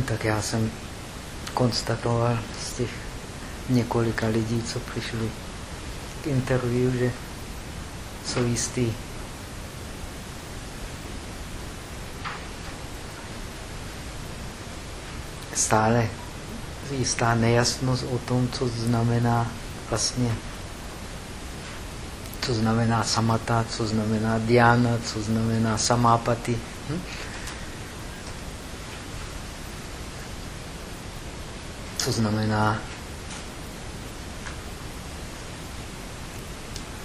tak já jsem konstatoval z těch několika lidí, co přišli k interview, že jsou jistý stále jistá nejasnost o tom, co znamená vlastně, co znamená samata, co znamená diana, co znamená samápaty. Hm? Co znamená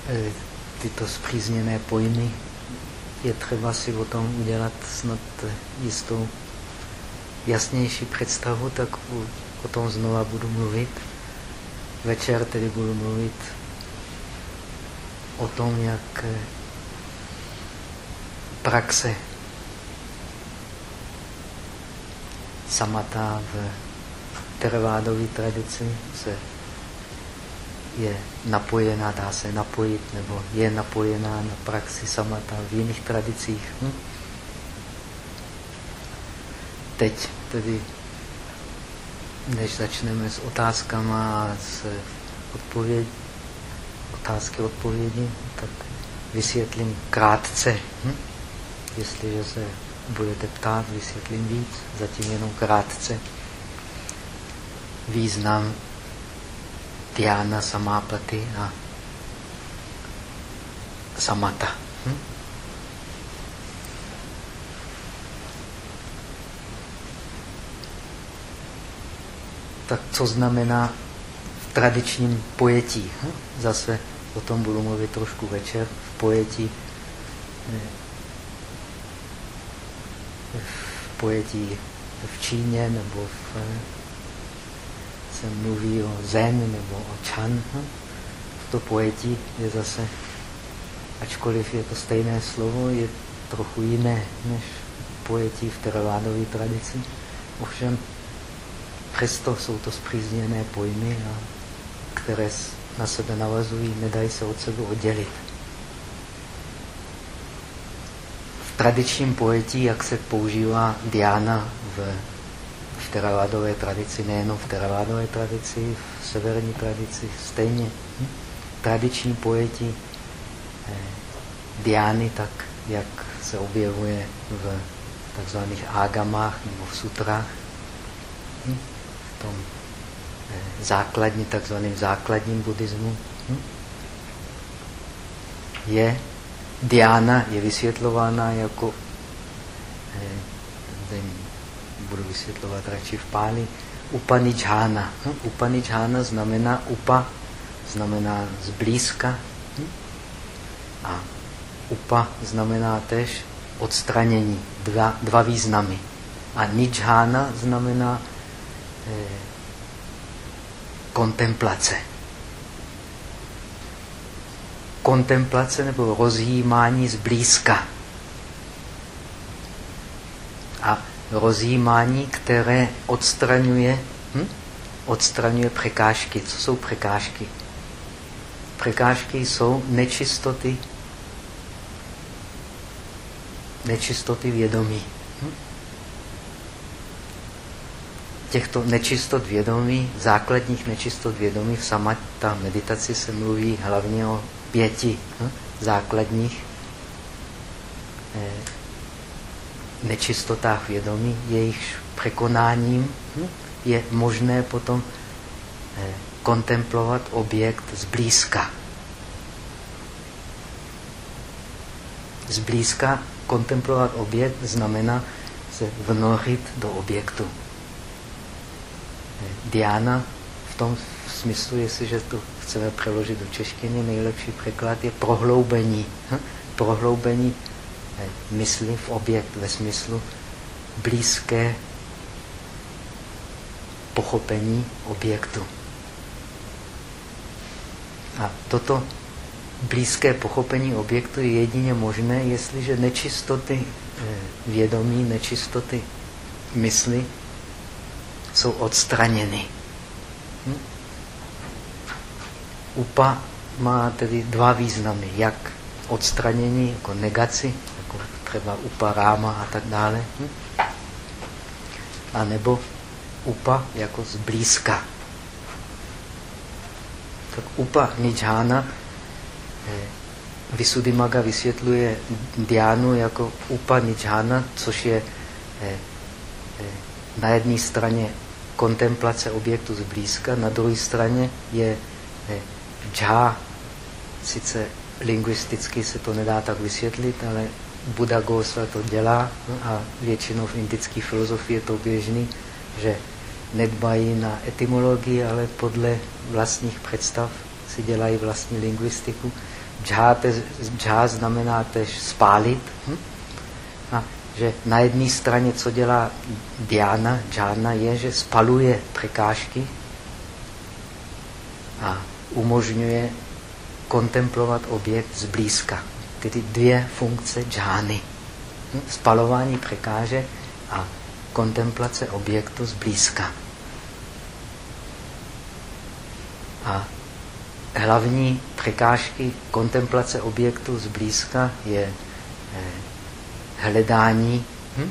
eh, tyto zpřízněné pojmy. Je třeba si o tom udělat snad jistou jasnější představu, tak o tom znova budu mluvit. Večer tedy budu mluvit o tom, jak eh, praxe samata v tervádové tradici se je napojená, dá se napojit, nebo je napojená na praxi samata v jiných tradicích. Hm? Teď tedy, než začneme s otázkama a s odpověď, otázky odpovědi, tak vysvětlím krátce. Hm? Jestliže se budete ptát, vysvětlím víc, zatím jenom krátce. Význam Dhyana, Samápaty a Samata. Hm? Tak co znamená v tradičním pojetí? Hm? Zase o tom budu mluvit trošku večer. V pojetí v pojetí v Číně nebo v se mluví o zen nebo o chan. Hm? To pojetí je zase, ačkoliv je to stejné slovo, je trochu jiné než pojetí v teravádové tradici. Ovšem, přesto jsou to zpřízněné pojmy, a které na sebe navazují, nedají se od sebe oddělit. V tradičním pojetí, jak se používá diana v v teravádové tradici, nejenom v teravádové tradici, v severní tradici, stejně hm? tradiční pojetí eh, diány, tak jak se objevuje v takzvaných ágamách nebo v sutrách, hm? v tom eh, základní, takzvaným základním buddhismu, hm? je diána je vysvětlována jako eh, budu vysvětlovat radši v páli, upanidžána. Hm? Upanidžána znamená upa, znamená zblízka hm? a upa znamená tež odstranění, dva, dva významy. A nidžána znamená eh, kontemplace. Kontemplace nebo rozjímání zblízka. A rozjímání, které odstraňuje, hm? odstraňuje překážky. Co jsou překážky? Překážky jsou nečistoty, nečistoty vědomí. Hm? Těchto nečistot vědomí, základních nečistot vědomí v samata meditaci se mluví hlavně o pěti hm? základních eh, nečistotách vědomí, jejich překonáním hm, je možné potom eh, kontemplovat objekt zblízka. Zblízka kontemplovat objekt znamená se vnořit do objektu. Eh, Diana v tom smyslu, jestliže to chceme přeložit do češtiny, nejlepší překlad je prohloubení. Hm? Prohloubení mysli v objekt ve smyslu blízké pochopení objektu. A toto blízké pochopení objektu je jedině možné, jestliže nečistoty eh, vědomí, nečistoty mysli jsou odstraněny. Hm? Upa má tedy dva významy, jak odstranění jako negaci třeba uparáma a tak dále. Hm? A nebo upa jako zblízka. Tak upa nidžána eh, Visuddhimaga vysvětluje diánu jako upa nidžána, což je eh, eh, na jedné straně kontemplace objektu zblízka, na druhé straně je džá. Sice lingvisticky se to nedá tak vysvětlit, ale Buddha Gosa to dělá a většinou v indické filozofii je to běžný, že nedbají na etymologii, ale podle vlastních představ si dělají vlastní lingvistiku. Džá znamená tež spálit. Hm? A že na jedné straně, co dělá Diana, džána, je, že spaluje překážky a umožňuje kontemplovat objekt zblízka. Tedy dvě funkce džány. Hm? Spalování překážek a kontemplace objektu zblízka. A hlavní překážky kontemplace objektu zblízka je eh, hledání hm?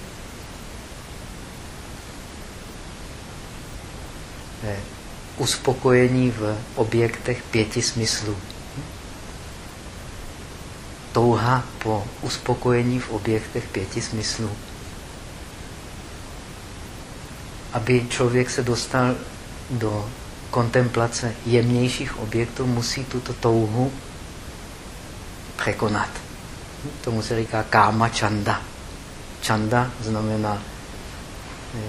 eh, uspokojení v objektech pěti smyslů. Touha po uspokojení v objektech pěti smyslů aby člověk se dostal do kontemplace jemnějších objektů, musí tuto touhu překonat. Tomu se říká káma čanda. Čanda znamená, eh,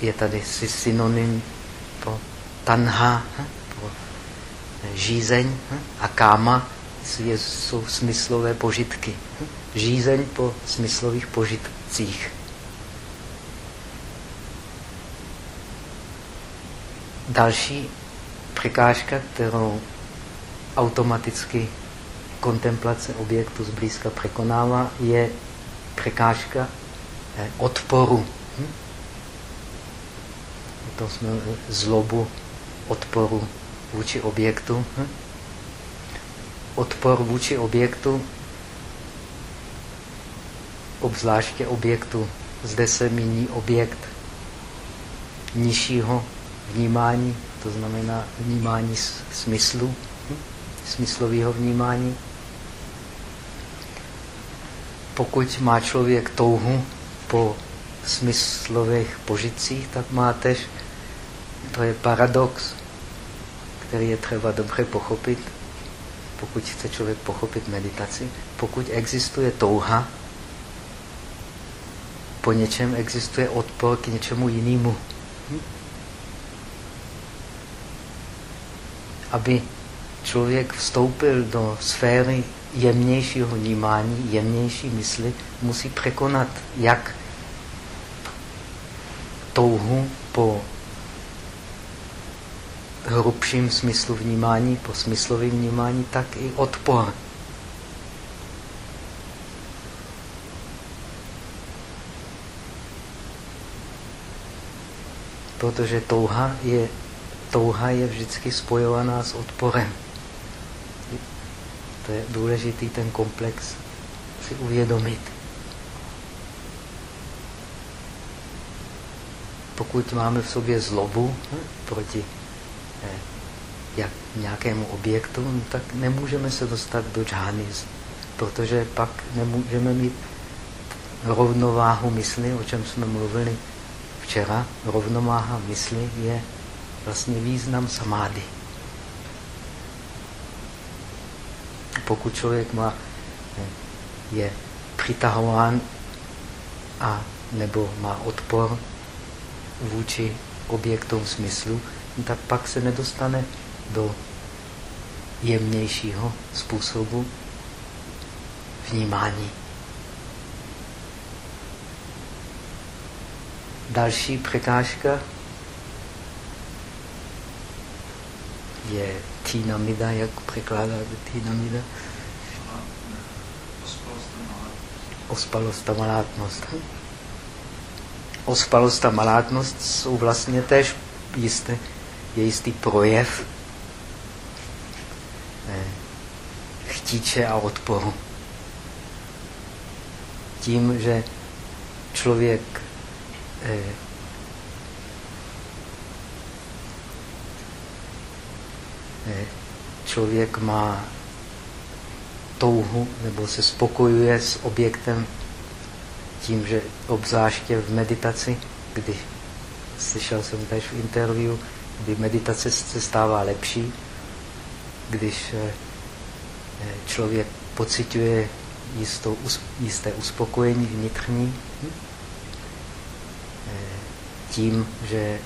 je tady synonym pro tanha, eh, pro eh, žízeň a káma jsou smyslové požitky. Žízeň po smyslových požitcích. Další překážka, kterou automaticky kontemplace objektu zblízka překonává, je překážka eh, odporu. Hm? To jsme zlobu odporu vůči objektu. Hm? Odpor vůči objektu, obzvláště objektu. Zde se míní objekt nižšího vnímání, to znamená vnímání smyslu, hm? smyslového vnímání. Pokud má člověk touhu po smyslových požitcích, tak má tež, to je paradox, který je třeba dobře pochopit, pokud chce člověk pochopit meditaci. Pokud existuje touha, po něčem existuje odpor k něčemu jinému. Aby člověk vstoupil do sféry jemnějšího vnímání, jemnější mysli, musí překonat jak touhu po hrubším smyslu vnímání, po smyslovém vnímání, tak i odpor. Protože touha je touha je vždycky spojovaná s odporem. To je důležitý ten komplex si uvědomit. Pokud máme v sobě zlobu hm, proti jak nějakému objektu, no, tak nemůžeme se dostat do džány, protože pak nemůžeme mít rovnováhu mysli, o čem jsme mluvili včera. Rovnováha mysli je vlastně význam samády. Pokud člověk má, je přitahován a nebo má odpor vůči objektům smyslu, tak pak se nedostane do jemnějšího způsobu vnímání. Další překážka je Týnamida, jak překládáte Týnamida? Ospalost a malátnost. Ospalost a malátnost jsou vlastně též jisté, je jistý projev eh, chtíče a odporu. Tím, že člověk eh, eh, člověk má touhu nebo se spokojuje s objektem tím, že obzáště v meditaci, když slyšel jsem tady v interview, kdy meditace se stává lepší, když eh, eh, člověk pociťuje jistou, jisté uspokojení vnitřní, hm? tím, že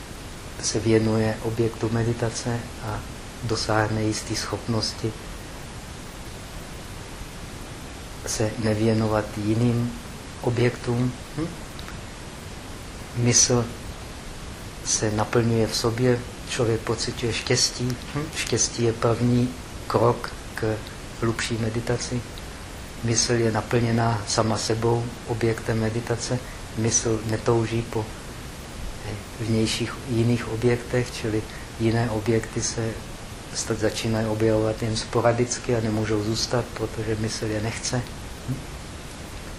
se věnuje objektu meditace a dosáhne jisté schopnosti se nevěnovat jiným objektům. Hm? Mysl se naplňuje v sobě, člověk pocituje štěstí. Hm? Štěstí je první krok k hlubší meditaci. Mysl je naplněná sama sebou, objektem meditace. Mysl netouží po vnějších jiných objektech, čili jiné objekty se začínají objevovat jen sporadicky a nemůžou zůstat, protože mysl je nechce.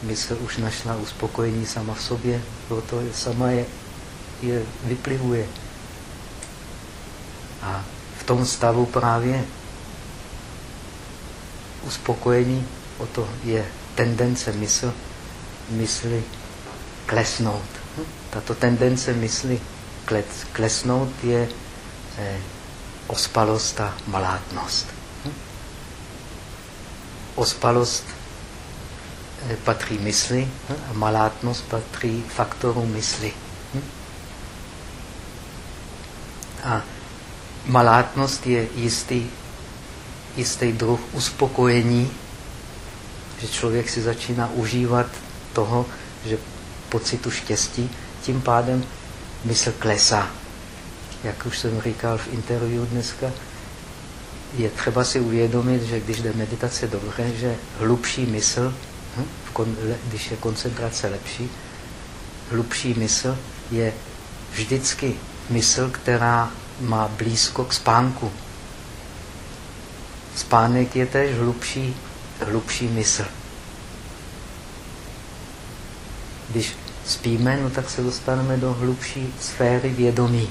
Mysl už našla uspokojení sama v sobě, proto sama je, je vyplivuje. A v tom stavu právě uspokojení, o to je tendence mysl, mysli klesnout. Hm? Tato tendence mysli klesnout je eh, ospalost a malátnost. Hm? Ospalost eh, patří mysli hm? a malátnost patří faktoru mysli. A malátnost je jistý, jistý druh uspokojení, že člověk si začíná užívat toho, že pocitu štěstí, tím pádem mysl klesá. Jak už jsem říkal v interview dneska, je třeba si uvědomit, že když jde meditace dobře, že hlubší mysl, hm, když je koncentrace lepší, hlubší mysl je vždycky mysl, která má blízko k spánku. Spánek je tež hlubší, hlubší mysl. Když spíme, no tak se dostaneme do hlubší sféry vědomí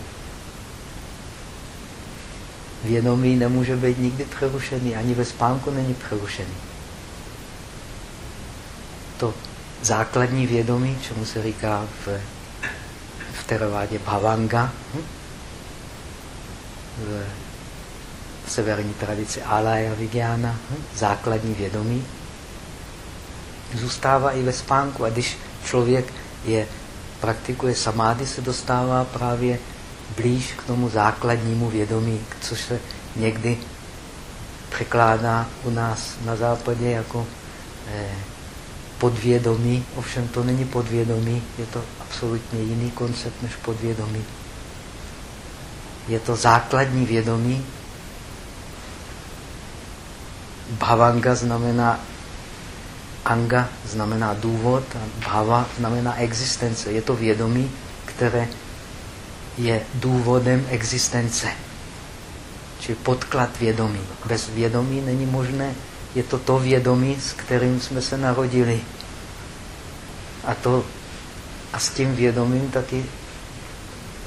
vědomí nemůže být nikdy přerušený, ani ve spánku není přerušený. To základní vědomí, čemu se říká v, v teravádě bhavanga, hm? V, severní tradici alaya vigyana, hm? základní vědomí, zůstává i ve spánku. A když člověk je, praktikuje samády, se dostává právě blíž k tomu základnímu vědomí, což se někdy překládá u nás na západě jako eh, podvědomí. Ovšem to není podvědomí, je to absolutně jiný koncept než podvědomí. Je to základní vědomí. Bhavanga znamená anga, znamená důvod a bhava znamená existence. Je to vědomí, které je důvodem existence. Čili podklad vědomí. Bez vědomí není možné, je to to vědomí, s kterým jsme se narodili. A, to, a s tím vědomím taky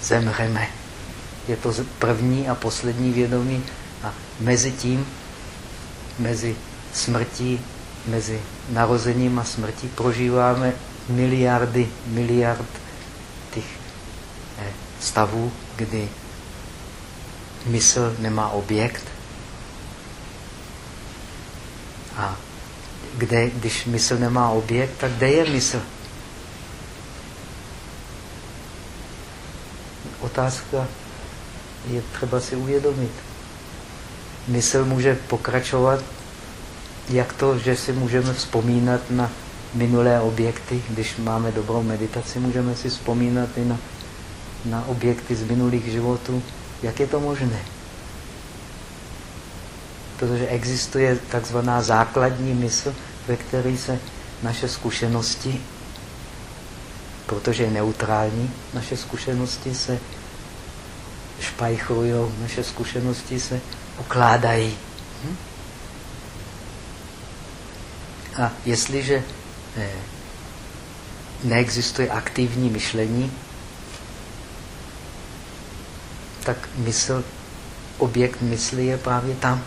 zemřeme. Je to první a poslední vědomí a mezi tím, mezi smrtí, mezi narozením a smrtí prožíváme miliardy, miliard těch eh, stavu, kdy mysl nemá objekt a kde, když mysl nemá objekt, tak kde je mysl? Otázka je třeba si uvědomit. Mysl může pokračovat, jak to, že si můžeme vzpomínat na minulé objekty. Když máme dobrou meditaci, můžeme si vzpomínat i na na objekty z minulých životů. Jak je to možné? Protože existuje takzvaná základní mysl, ve které se naše zkušenosti, protože je neutrální, naše zkušenosti se špajchrují, naše zkušenosti se ukládají. Hm? A jestliže eh, neexistuje aktivní myšlení, tak mysl objekt mysli je právě tam.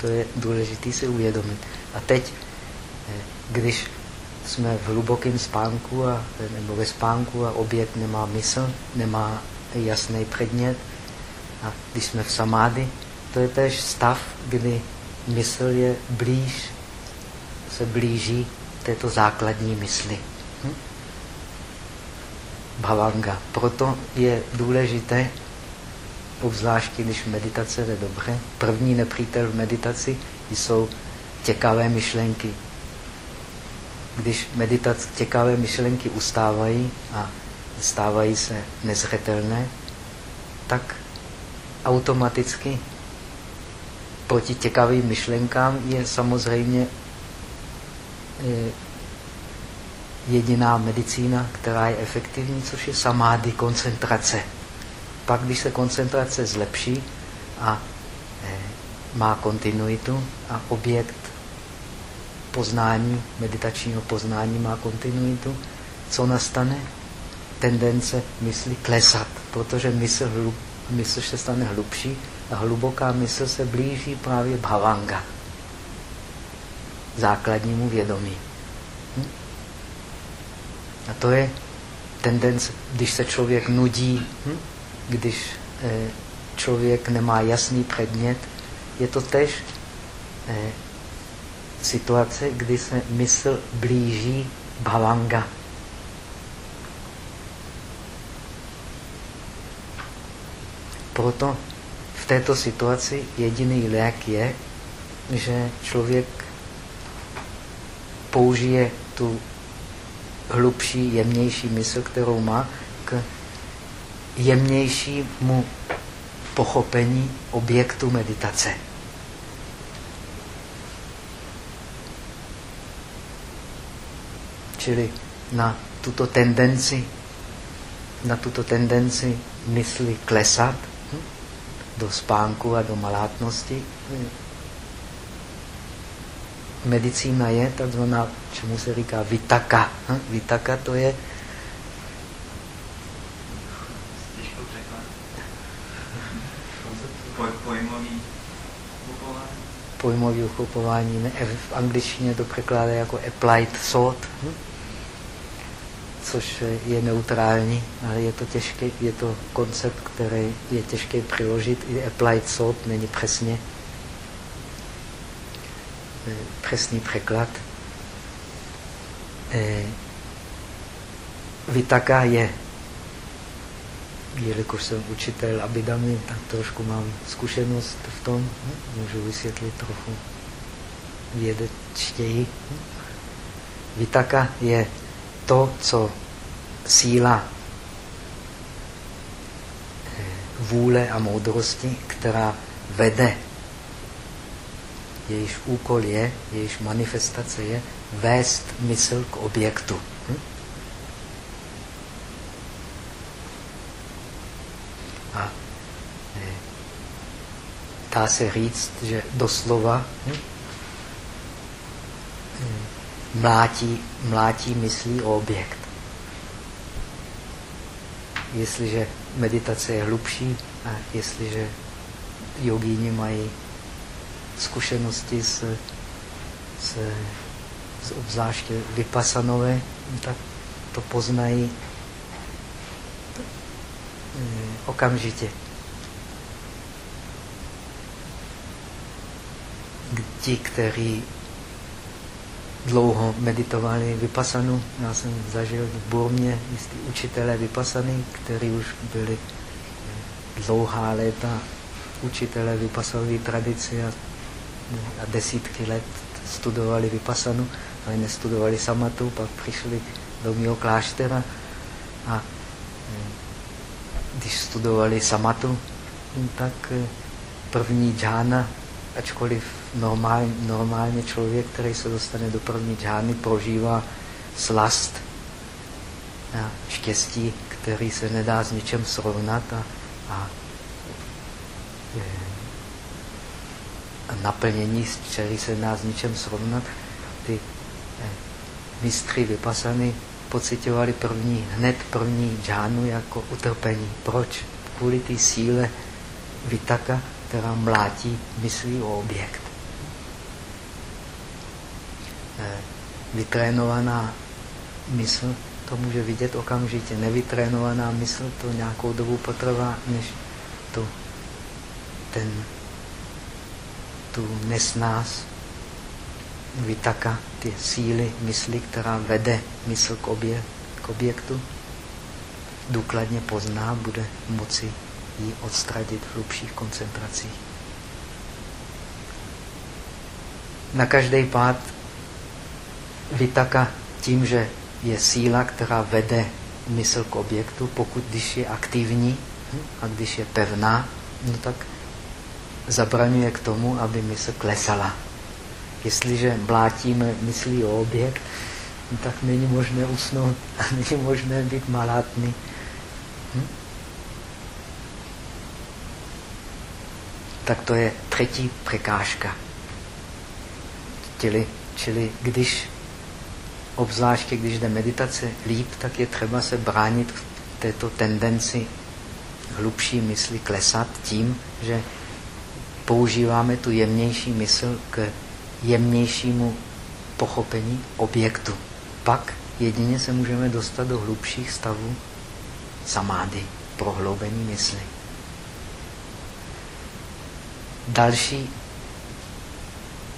To je důležité si uvědomit. A teď, eh, když jsme v hlubokém spánku a, nebo ve spánku a objekt nemá mysl, nemá jasný předmět, a když jsme v samády, to je tež stav, kdy mysl je blíž, se blíží této základní mysli. Hm? Bhavanga. Proto je důležité, obzvláště když meditace jde dobře, první nepřítel v meditaci jsou těkavé myšlenky. Když meditace těkavé myšlenky ustávají a stávají se nezřetelné, tak automaticky proti těkavým myšlenkám je samozřejmě eh, jediná medicína, která je efektivní, což je samády, koncentrace. Pak, když se koncentrace zlepší a eh, má kontinuitu a objekt poznání, meditačního poznání má kontinuitu, co nastane? Tendence mysli klesat, protože mysl, hlub, mysl se stane hlubší a hluboká mysl se blíží právě bhavanga, základnímu vědomí. Hm? A to je tendence, když se člověk nudí, hm? když eh, člověk nemá jasný předmět, je to tež eh, situace, kdy se mysl blíží bhavanga. Proto v této situaci jediný lék je, že člověk použije tu hlubší, jemnější mysl, kterou má, k jemnějšímu pochopení objektu meditace. Čili na tuto tendenci, na tuto tendenci mysli klesat hm, do spánku a do malátnosti, medicína je takzvaná, čemu se říká vitaka. Hm? Vitaka to je pojmový uchopování. Ne, v angličtině to překládá jako applied thought, hm? Což je neutrální, ale je to těžké, je to koncept, který je těžké přiložit. I applied thought není přesně přesný překlad. E, Vitaka je, jelikož jsem učitel Abidami, tak trošku mám zkušenost v tom, můžu vysvětlit trochu vědečtěji. Vitaka je to, co síla e, vůle a moudrosti, která vede jejíž úkol je, jejíž manifestace je vést mysl k objektu. Hm? A eh, dá se říct, že doslova hm? Mlátí, mlátí myslí o objekt. Jestliže meditace je hlubší a jestliže jogíni mají zkušenosti s, s, s obzvláště vypasanové, tak to poznají eh, okamžitě. Ti, kteří dlouho meditovali vypasanu, já jsem zažil v Burmě jistý učitelé vypasany, kteří už byli dlouhá léta učitelé vypasanové tradice a a desítky let studovali vypasanu, ale nestudovali samatu, pak přišli do mého kláštera a když studovali samatu, tak první džána, ačkoliv normál, normálně člověk, který se dostane do první džány, prožívá slast a štěstí, který se nedá s ničem srovnat a, a je, naplnění, který se nás ničem srovnat, ty eh, mistry vypasany pocitovali první, hned první džánu jako utrpení. Proč? Kvůli té síle vitaka, která mlátí myslí o objekt. Eh, vytrénovaná mysl to může vidět okamžitě. Nevytrénovaná mysl to nějakou dobu potrvá, než to, ten, tu nesnás vytaka, ty síly mysli, která vede mysl k, obě, k objektu, důkladně pozná, bude moci ji odstradit v hlubších koncentracích. Na každý pád vytaka tím, že je síla, která vede mysl k objektu, pokud když je aktivní a když je pevná, no tak zabraňuje k tomu, aby mysl klesala. Jestliže blátíme myslí o objekt, no tak není možné usnout a není možné být malátný. Hm? Tak to je třetí překážka. Čili, čili když obzvláště když jde meditace líp, tak je třeba se bránit této tendenci hlubší mysli klesat tím, že používáme tu jemnější mysl k jemnějšímu pochopení objektu. Pak jedině se můžeme dostat do hlubších stavů samády, prohloubení mysli. Další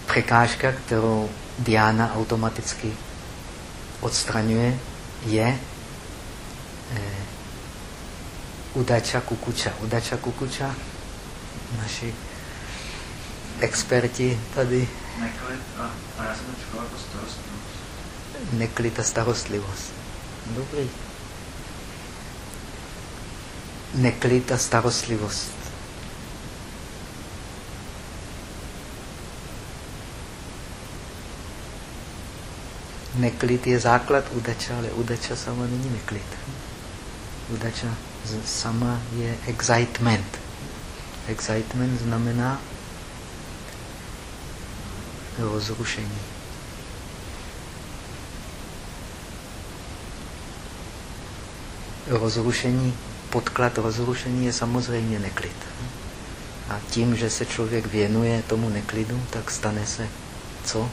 překážka, kterou Diana automaticky odstraňuje, je eh, udača kukuča. Udača kukuča, naši experti tady. Neklid a, a já jsem to jako starostlivost. Neklid a starostlivost. Dobrý. Neklid a starostlivost. Neklid je základ udača, ale udača sama není neklid. Udača sama je excitement. Excitement znamená rozrušení. Rozrušení, podklad rozrušení je samozřejmě neklid. A tím, že se člověk věnuje tomu neklidu, tak stane se co?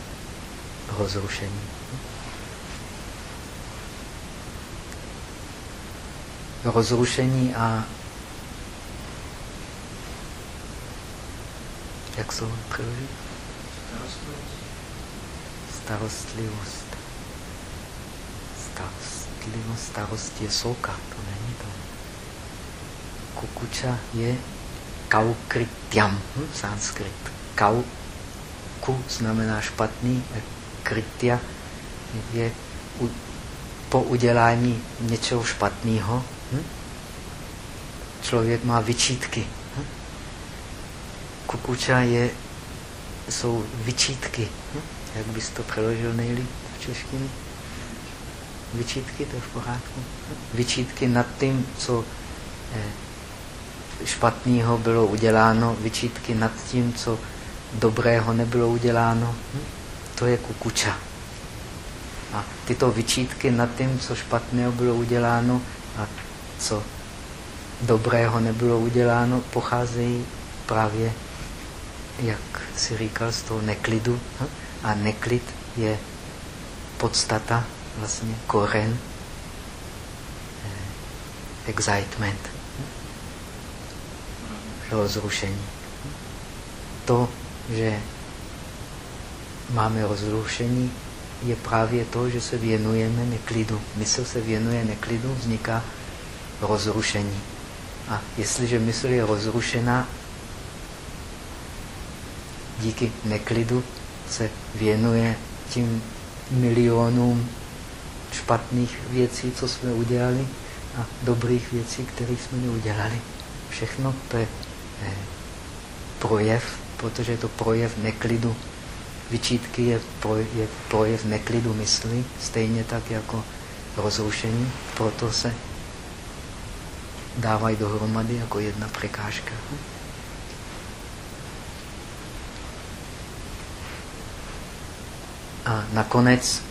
Rozrušení. Rozrušení a jak jsou přeložit? Starostlivost. Starostlivost. Starost je soka, to není to. Kukuča je kaukrityam, hm? sanskrit. Kau, ku znamená špatný, kritya je po udělání něčeho špatného? Člověk má vyčítky. Kukuča je, jsou vyčítky. Jak bys to přeložil nejlíp v češtině? Vyčítky, to je v pořádku. Vyčítky nad tím, co eh, špatného bylo uděláno, vyčítky nad tím, co dobrého nebylo uděláno. To je kukuča. A tyto vyčítky nad tím, co špatného bylo uděláno a co dobrého nebylo uděláno, pocházejí právě, jak si říkal, z toho neklidu. A neklid je podstata, vlastně koren eh, excitement, rozrušení. To, že máme rozrušení, je právě to, že se věnujeme neklidu. Mysl se věnuje neklidu, vzniká rozrušení. A jestliže mysl je rozrušená, díky neklidu se věnuje tím milionům špatných věcí, co jsme udělali, a dobrých věcí, které jsme neudělali. Všechno to je eh, projev, protože je to projev neklidu. Vyčítky je projev, je projev neklidu mysli, stejně tak jako rozrušení, proto se dávají dohromady jako jedna překážka. A nakonec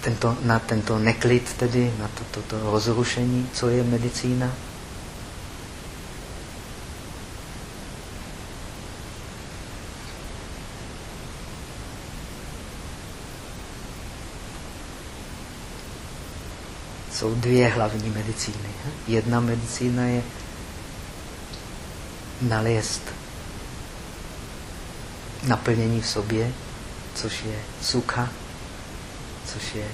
tento, na tento neklid, tedy na toto to, to rozrušení, co je medicína? Jsou dvě hlavní medicíny. Jedna medicína je nalézt naplnění v sobě, což je sukha, což je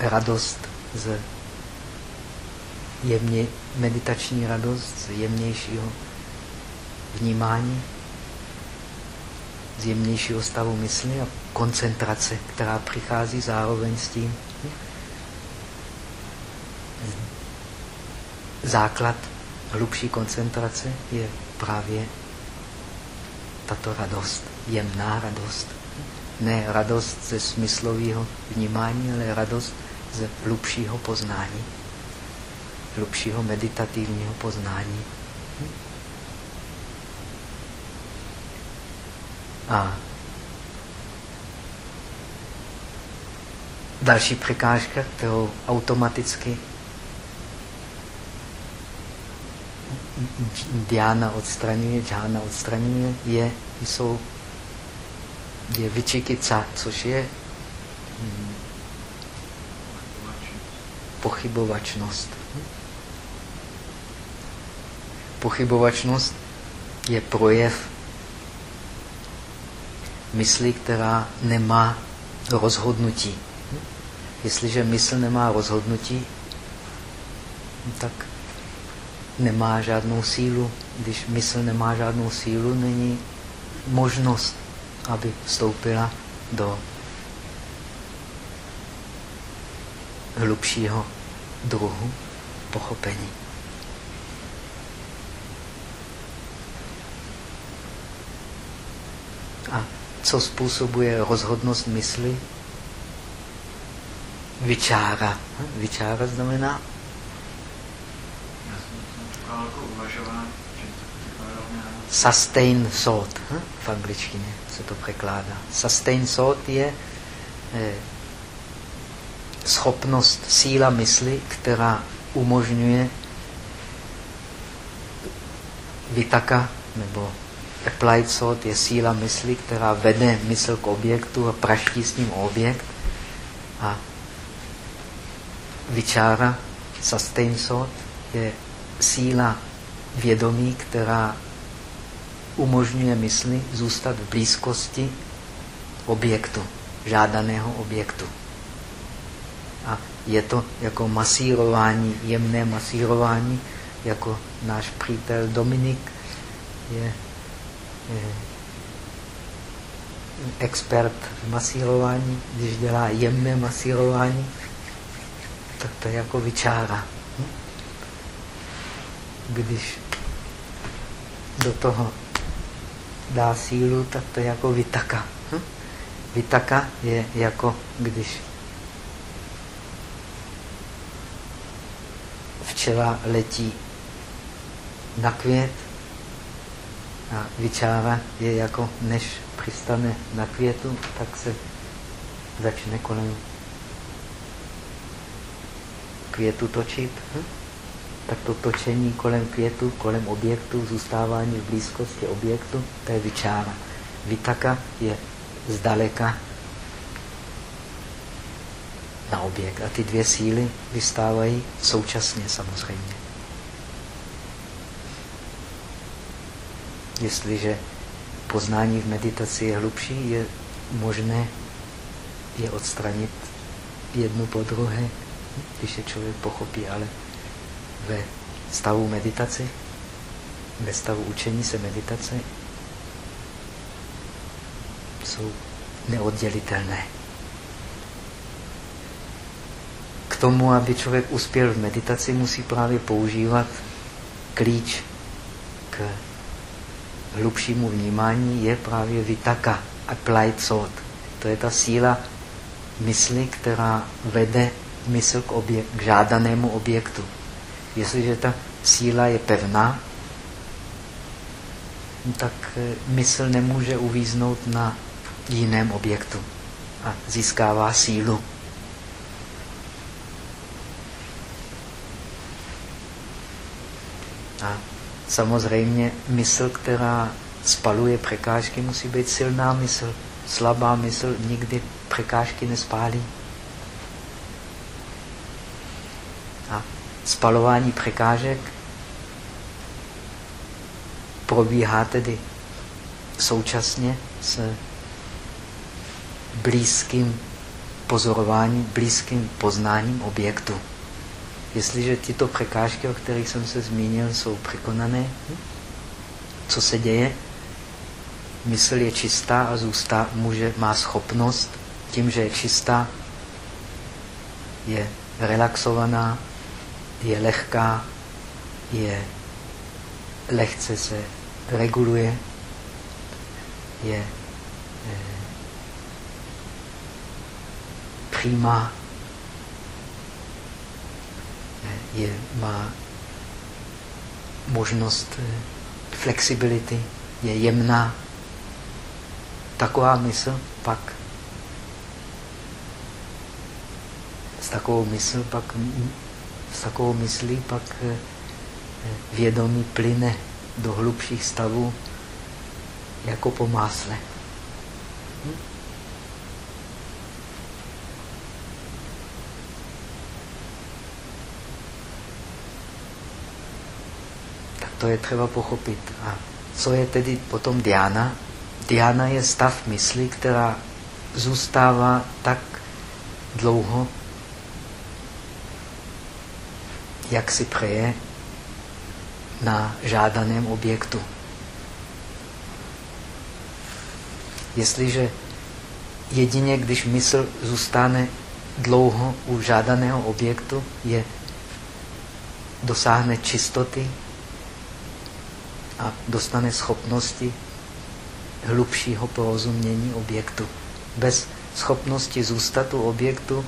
radost z jemně, meditační radost z jemnějšího vnímání, z jemnějšího stavu mysli a koncentrace, která přichází zároveň s tím. Základ hlubší koncentrace je právě tato radost, jemná radost. Ne radost ze smyslového vnímání, ale radost ze hlubšího poznání, hlubšího meditativního poznání. A další překážka, kterou automaticky Diana odstraňuje, džána odstraňuje, je, jsou, je vyčikica, což je hm, pochybovačnost. Pochybovačnost je projev mysli, která nemá rozhodnutí. Jestliže mysl nemá rozhodnutí, tak nemá žádnou sílu. Když mysl nemá žádnou sílu, není možnost, aby vstoupila do hlubšího druhu pochopení. A co způsobuje rozhodnost mysli? Vyčára. Vyčára znamená sustain thought. Hm? V angličtině se to překládá. Sustain thought je eh, schopnost, síla mysli, která umožňuje vitaka nebo applied thought je síla mysli, která vede mysl k objektu a praští s ním objekt. A vyčára, sustain thought, je síla vědomí, která umožňuje mysli zůstat v blízkosti objektu, žádaného objektu. A je to jako masírování, jemné masírování, jako náš přítel Dominik je, je expert v masírování. Když dělá jemné masírování, tak to je jako vyčára. Když do toho dá sílu, tak to je jako vitaka. Hm? Vitaka je jako když včela letí na květ a vyčára je jako než přistane na květu, tak se začne kolem květu točit. Hm? Tak to točení kolem květu, kolem objektu, zůstávání v blízkosti objektu, to je vyčára. Vitaka je zdaleka na objekt. A ty dvě síly vystávají současně samozřejmě. Jestliže poznání v meditaci je hlubší, je možné je odstranit jednu po druhé, když je člověk pochopí, ale ve stavu meditace, ve stavu učení se meditace, jsou neoddělitelné. K tomu, aby člověk uspěl v meditaci, musí právě používat klíč k hlubšímu vnímání, je právě vitaka, applied thought. To je ta síla mysli, která vede mysl k, objek k žádanému objektu. Jestliže ta síla je pevná, tak eh, mysl nemůže uvíznout na jiném objektu a získává sílu. A samozřejmě mysl, která spaluje překážky, musí být silná mysl. Slabá mysl nikdy překážky nespálí. Spalování překážek probíhá tedy současně s blízkým pozorováním, blízkým poznáním objektu. Jestliže tyto překážky, o kterých jsem se zmínil, jsou překonané, co se děje? Mysl je čistá a zůstá, může, má schopnost, tím, že je čistá, je relaxovaná, je lehká, je lehce se reguluje, je eh, přímá, eh, je, má možnost eh, flexibility, je jemná. Taková mysl pak s takovou mysl pak s takovou myslí pak eh, vědomí plyne do hlubších stavů jako po másle. Hm? Tak to je třeba pochopit. A co je tedy potom diana? Diana je stav mysli, která zůstává tak dlouho, jak si přeje na žádaném objektu. Jestliže jedině, když mysl zůstane dlouho u žádaného objektu, je dosáhne čistoty a dostane schopnosti hlubšího porozumění objektu. Bez schopnosti zůstat u objektu,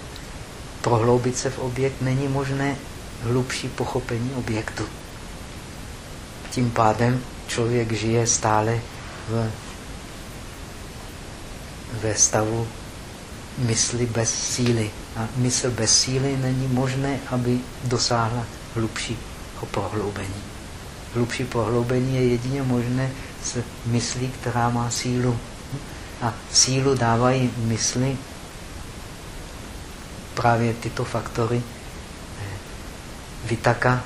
prohloubit se v objekt, není možné hlubší pochopení objektu. Tím pádem člověk žije stále v, ve stavu mysli bez síly. A mysl bez síly není možné, aby dosáhla hlubšího prohloubení. Hlubší prohloubení je jedině možné s myslí, která má sílu. A sílu dávají mysli právě tyto faktory, vitaka,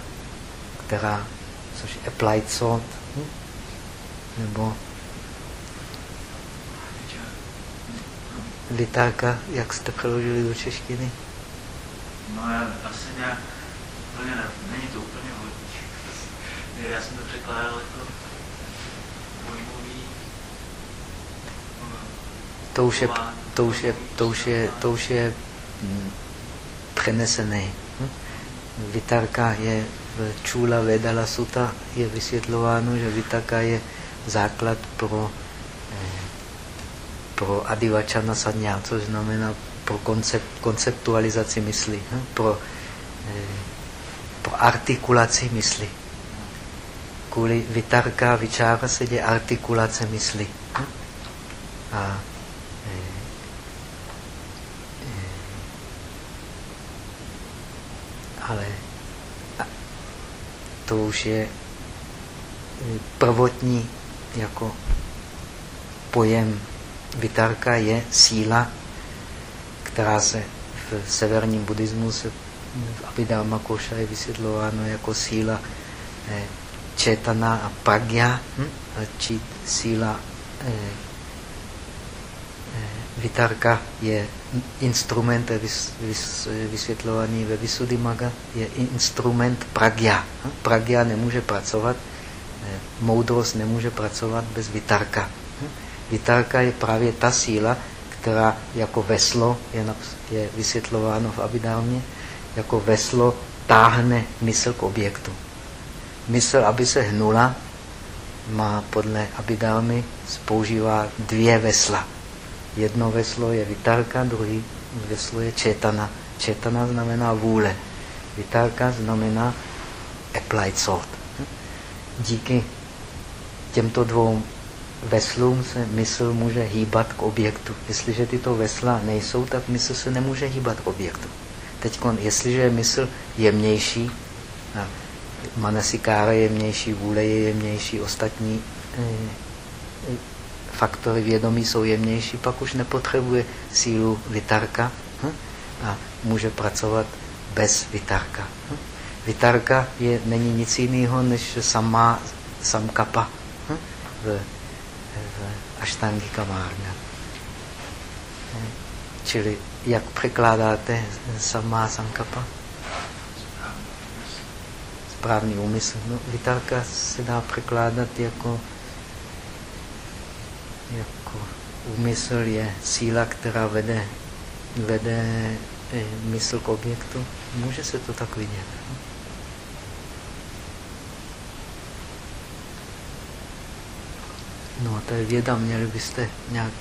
která, což je applied hm? nebo vitáka, jak jste přeložili do češtiny? No já asi nějak úplně ne, není to úplně hodně. Já jsem to překládal jako pojmový to už je, to už je, to už je, to už je hm, přenesený. Vitarka je v Čula Vedala Sutta je vysvětlováno, že Vitarka je základ pro, eh, pro Adivačana Sanya, což znamená pro koncept, konceptualizaci mysli, hm? pro, eh, pro artikulaci mysli. Kvůli Vitarka, Vičára se děje artikulace mysli. Hm? A ale to už je prvotní jako pojem vitarka je síla, která se v severním buddhismu se v Abhidharma Koša je vysvětlováno jako síla eh, četana a pragya, hm? síla eh, Vitarka je instrument vysvětlovaný ve Visuddhimaga, je instrument pragya. Pragya nemůže pracovat, eh, moudrost nemůže pracovat bez vitarka. Vitarka je právě ta síla, která jako veslo, je, je vysvětlováno v Abhidharmě, jako veslo táhne mysl k objektu. Mysl, aby se hnula, má podle Abhidharmy používá dvě vesla. Jedno veslo je vitarka, druhý veslo je četana. Četana znamená vůle. Vitarka znamená applied thought. Díky těmto dvou veslům se mysl může hýbat k objektu. Jestliže tyto vesla nejsou, tak mysl se nemůže hýbat k objektu. Teď, jestliže je mysl jemnější, manasikára je jemnější, vůle je jemnější, ostatní eh, faktory vědomí jsou jemnější, pak už nepotřebuje sílu vitarka hm? a může pracovat bez vitarka. Hm? Je, není nic jiného než sama samkapa hm? v, v aštangika márga. Hm? Čili jak překládáte sama sankapa? Správný úmysl. No, vitarka se dá překládat jako jako úmysl je síla, která vede, vede eh, mysl k objektu. Může se to tak vidět. No a to je věda, měli byste nějak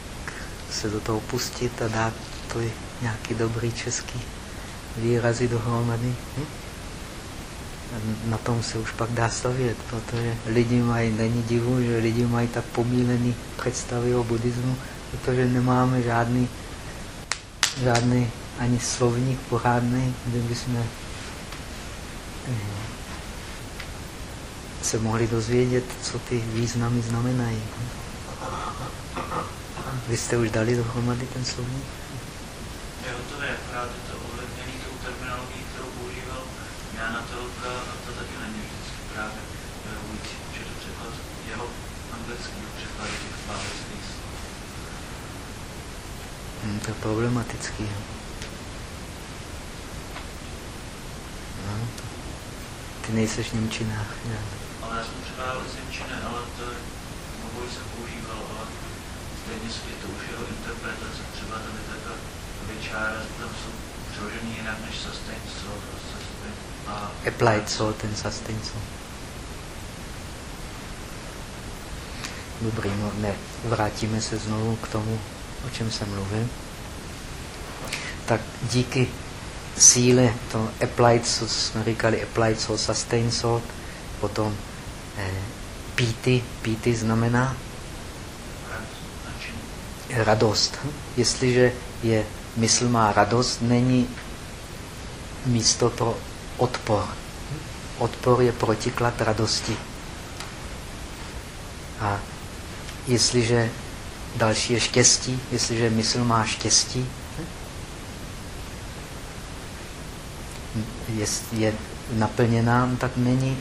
se do toho pustit a dát to nějaký dobrý český výrazy dohromady. Hm? Na tom se už pak dá stavět, protože lidi mají, není divu, že lidi mají tak pomílený představy o buddhismu, protože nemáme žádný, žádný ani slovník pořádný, kde bychom eh, se mohli dozvědět, co ty významy znamenají. Vy jste už dali dohromady ten slovník? Je hotové, akorát je to ovlivněný tou terminologií, kterou používal Jana Tolka, a to taky není vždycky právě vyhovující, že to překlad jeho anglického překladu těch bálických slov. Hmm, to je problematický. No, to... Ty nejseš Němčinách. Ne? Ale já jsem překládal z Němčiny, ale to obojí jsem používal, ale stejně je to už jeho interpretace, třeba tady taka vyčára, tam jsou přeložený jinak než sustain soul, sustain a... Applied soul, ten sustain soul. Dobrý, no ne, vrátíme se znovu k tomu, o čem jsem mluvil. Tak díky síle, to applied, co jsme říkali, applied soul, sustain soul, potom eh, píty, píty znamená radost. Jestliže je mysl má radost, není místo pro odpor. Odpor je protiklad radosti. A jestliže další je štěstí, jestliže mysl má štěstí, je, je naplněná, tak není,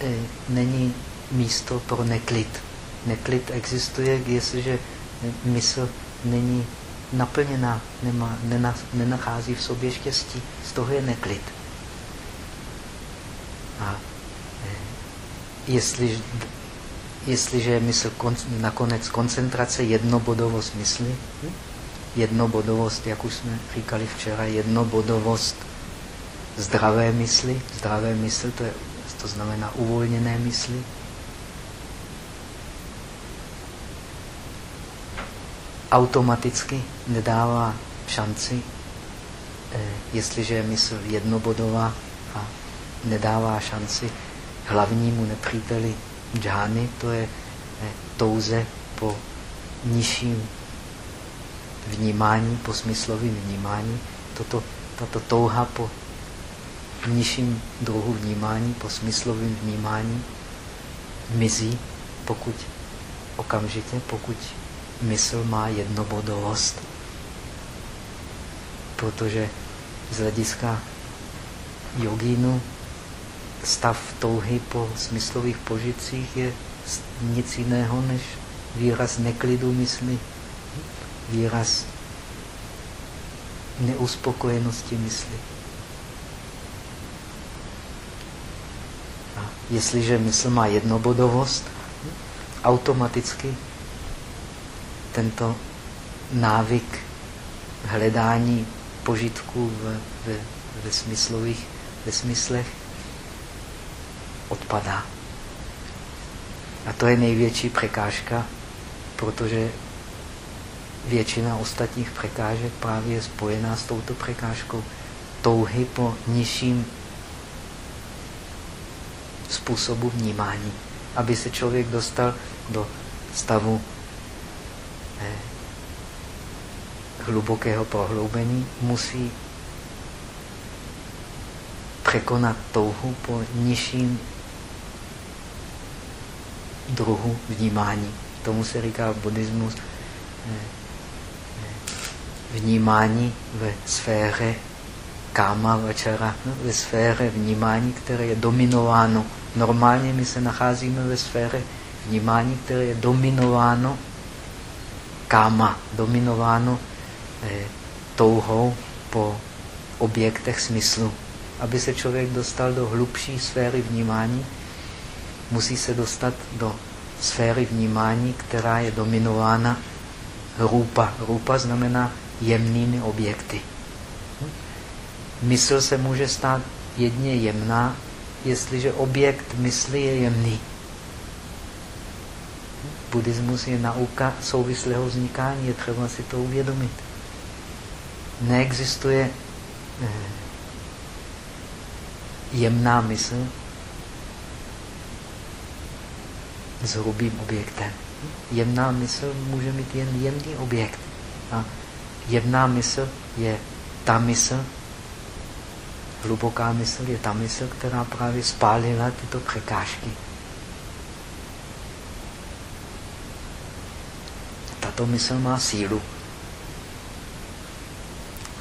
e, není místo pro neklid. Neklid existuje, jestliže mysl není naplněná, nemá, nena, nenachází v sobě štěstí. Z toho je neklid. A e, jestli, jestliže je mysl kon, nakonec koncentrace, jednobodovost mysli, jednobodovost, jak už jsme říkali včera, jednobodovost zdravé mysli, zdravé mysl, to, je, to znamená uvolněné mysli, automaticky nedává šanci, eh, jestliže je mysl jednobodová a nedává šanci hlavnímu nepříteli džány, to je eh, touze po nižším vnímání, po smyslovém vnímání. Toto, tato touha po nižším druhu vnímání, po smyslovém vnímání mizí, pokud okamžitě, pokud mysl má jednobodovost, protože z hlediska jogínu stav touhy po smyslových požitcích je nic jiného než výraz neklidu mysli, výraz neuspokojenosti mysli. A jestliže mysl má jednobodovost, automaticky tento návyk hledání požitků v, v, ve, smyslových, ve smyslech odpadá. A to je největší překážka, protože většina ostatních překážek právě je spojená s touto překážkou touhy po nižším způsobu vnímání, aby se člověk dostal do stavu eh, hlubokého prohloubení, musí překonat touhu po nižším druhu vnímání. Tomu se říká buddhismus eh, eh, vnímání ve sféře káma vačara, no, ve sféře vnímání, které je dominováno. Normálně my se nacházíme ve sféře vnímání, které je dominováno káma, dominováno eh, touhou po objektech smyslu. Aby se člověk dostal do hlubší sféry vnímání, musí se dostat do sféry vnímání, která je dominována rupa. Rupa znamená jemnými objekty. Mysl se může stát jedně jemná, jestliže objekt mysli je jemný. Buddhismus je nauka souvislého vznikání, je třeba si to uvědomit. Neexistuje eh, jemná mysl s hrubým objektem. Jemná mysl může mít jen jemný objekt. A jemná mysl je ta mysl, hluboká mysl je ta mysl, která právě spálila tyto překážky. Tato mysl má sílu.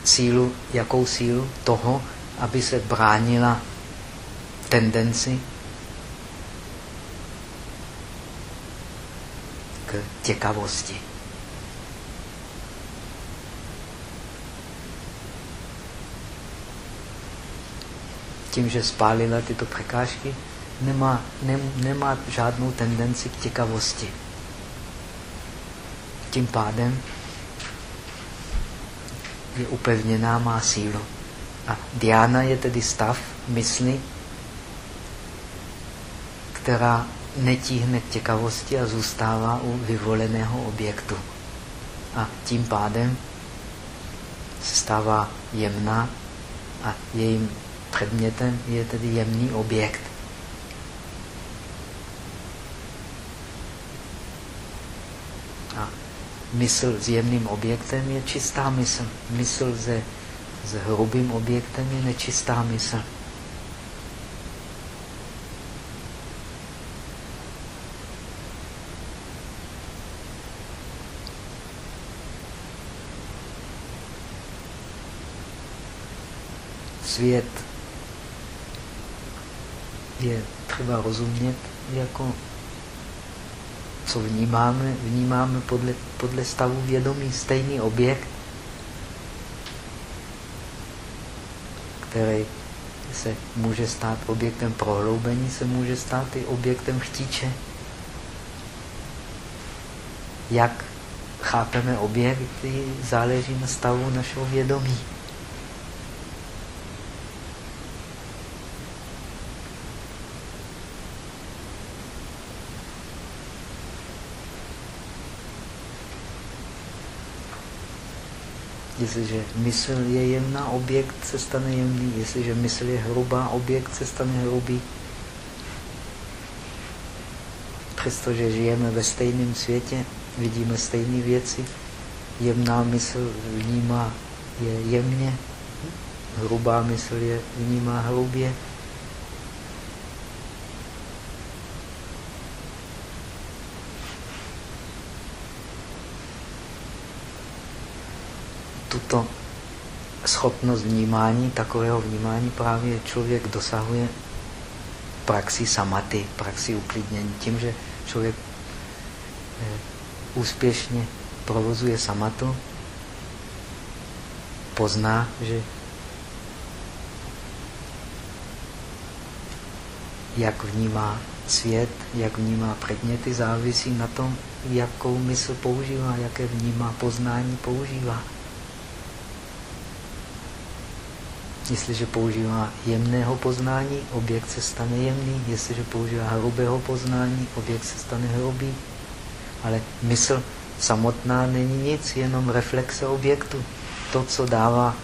Sílu, jakou sílu? Toho, aby se bránila tendenci těkavosti. Tím, že spálila tyto překážky, nemá, ne, nemá žádnou tendenci k těkavosti. Tím pádem je upevněná, má sílu. A diána je tedy stav mysli, která netíhne k těkavosti a zůstává u vyvoleného objektu. A tím pádem se stává jemná a jejím předmětem je tedy jemný objekt. A mysl s jemným objektem je čistá mysl. Mysl se, s hrubým objektem je nečistá mysl. Svět je třeba rozumět jako co vnímáme, vnímáme podle, podle stavu vědomí stejný objekt, který se může stát objektem prohloubení, se může stát i objektem chtíče. Jak chápeme objekty, záleží na stavu našeho vědomí. Jestliže mysl je jemná, objekt se stane jemný. Jestliže mysl je hrubá, objekt se stane hrubý. Přestože žijeme ve stejném světě, vidíme stejné věci, jemná mysl vnímá je jemně, hrubá mysl je vnímá hrubě. Tuto schopnost vnímání, takového vnímání právě člověk dosahuje praxi samaty, praxi uklidnění. Tím, že člověk eh, úspěšně provozuje samatu, pozná, že jak vnímá svět, jak vnímá předměty, závisí na tom, jakou mysl používá, jaké vnímá poznání používá. Jestliže používá jemného poznání, objekt se stane jemný. Jestliže používá hrubého poznání, objekt se stane hrubý. Ale mysl samotná není nic, jenom reflexe objektu. To, co dává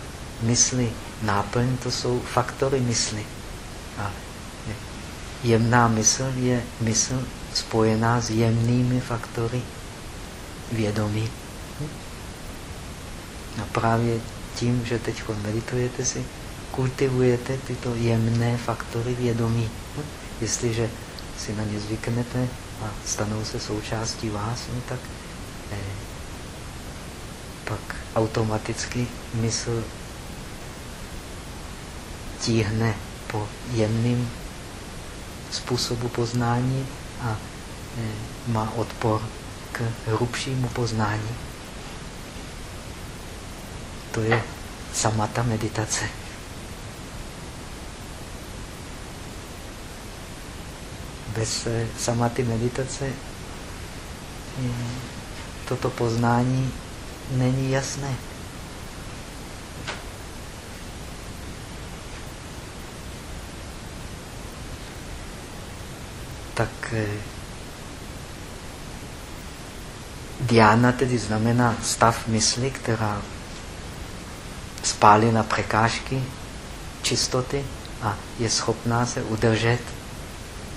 mysli náplň, to jsou faktory mysli. A jemná mysl je mysl spojená s jemnými faktory vědomí. A právě tím, že teď meditujete si, kultivujete tyto jemné faktory vědomí. Jestliže si na ně zvyknete, a stanou se součástí vás, no tak eh, pak automaticky mysl tíhne po jemným způsobu poznání a eh, má odpor k hrubšímu poznání. To je samata meditace. Bez eh, samaty meditace eh, toto poznání není jasné. Tak eh, Diana tedy znamená stav mysli, která spálí na překážky čistoty a je schopná se udržet,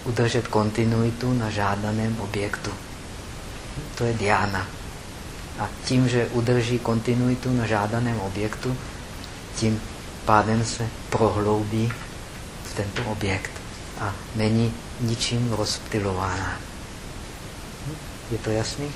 udržet kontinuitu na žádaném objektu. To je diana. A tím, že udrží kontinuitu na žádaném objektu, tím pádem se prohloubí v tento objekt a není ničím rozptilována. Je to jasný?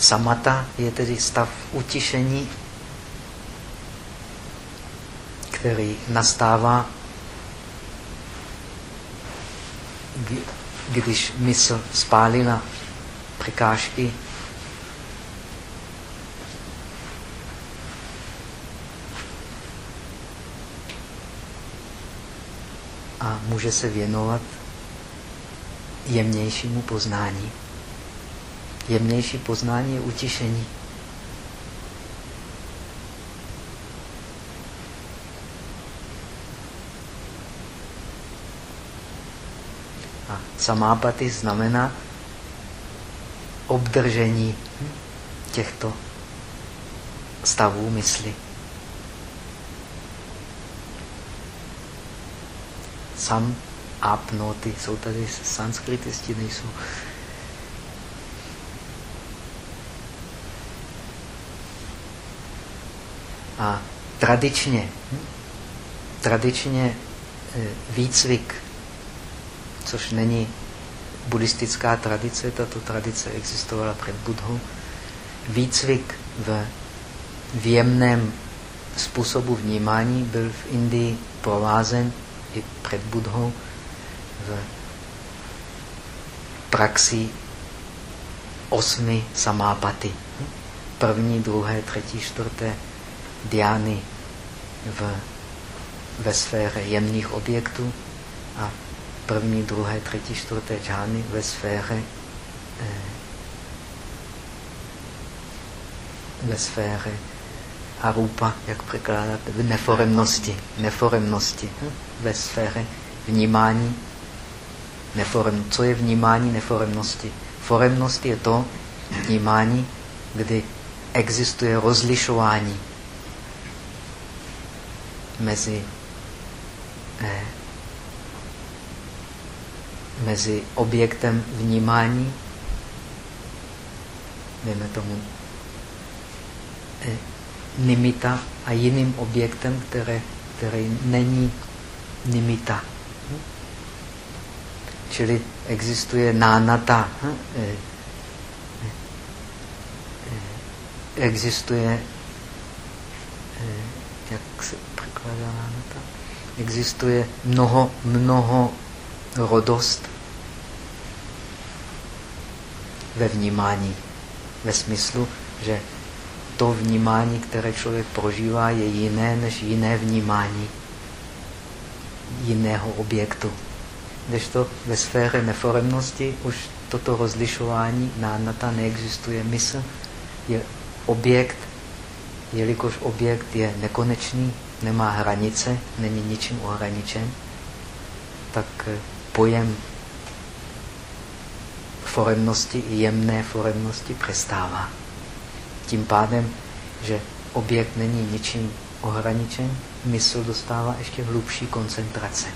Samata je tedy stav utišení, který nastává, když mysl spálila překážky a může se věnovat jemnějšímu poznání. Jemnější poznání je utišení. A samápaty znamená obdržení těchto stavů mysli. Sam apnoty, jsou tady sanskritisti, nejsou. A tradičně, tradičně e, výcvik, což není buddhistická tradice, tato tradice existovala před Budhou, výcvik v, v jemném způsobu vnímání byl v Indii provázen i před Budhou v praxi osmi samápaty. První, druhé, třetí, čtvrté, diány v, ve sféře jemných objektů a první, druhé, třetí, čtvrté džány ve sféře eh, ve sféře arupa, jak překládat, v neforemnosti, neforemnosti, hm? ve sféře vnímání, neforem, co je vnímání neforemnosti? Foremnost je to vnímání, kdy existuje rozlišování mezi, eh, mezi objektem vnímání, dejme tomu eh, nimita a jiným objektem, které, který není nimita. Hm? Čili existuje nánata. Hm? Eh, existuje, eh, jak se Existuje mnoho, mnoho rodost ve vnímání. Ve smyslu, že to vnímání, které člověk prožívá, je jiné než jiné vnímání jiného objektu. to ve sféře neforemnosti už toto rozlišování nánata neexistuje. Mysl je objekt, jelikož objekt je nekonečný, nemá hranice, není ničím ohraničen, tak eh, pojem foremnosti i jemné foremnosti přestává. Tím pádem, že objekt není ničím ohraničen, mysl dostává ještě hlubší koncentrace.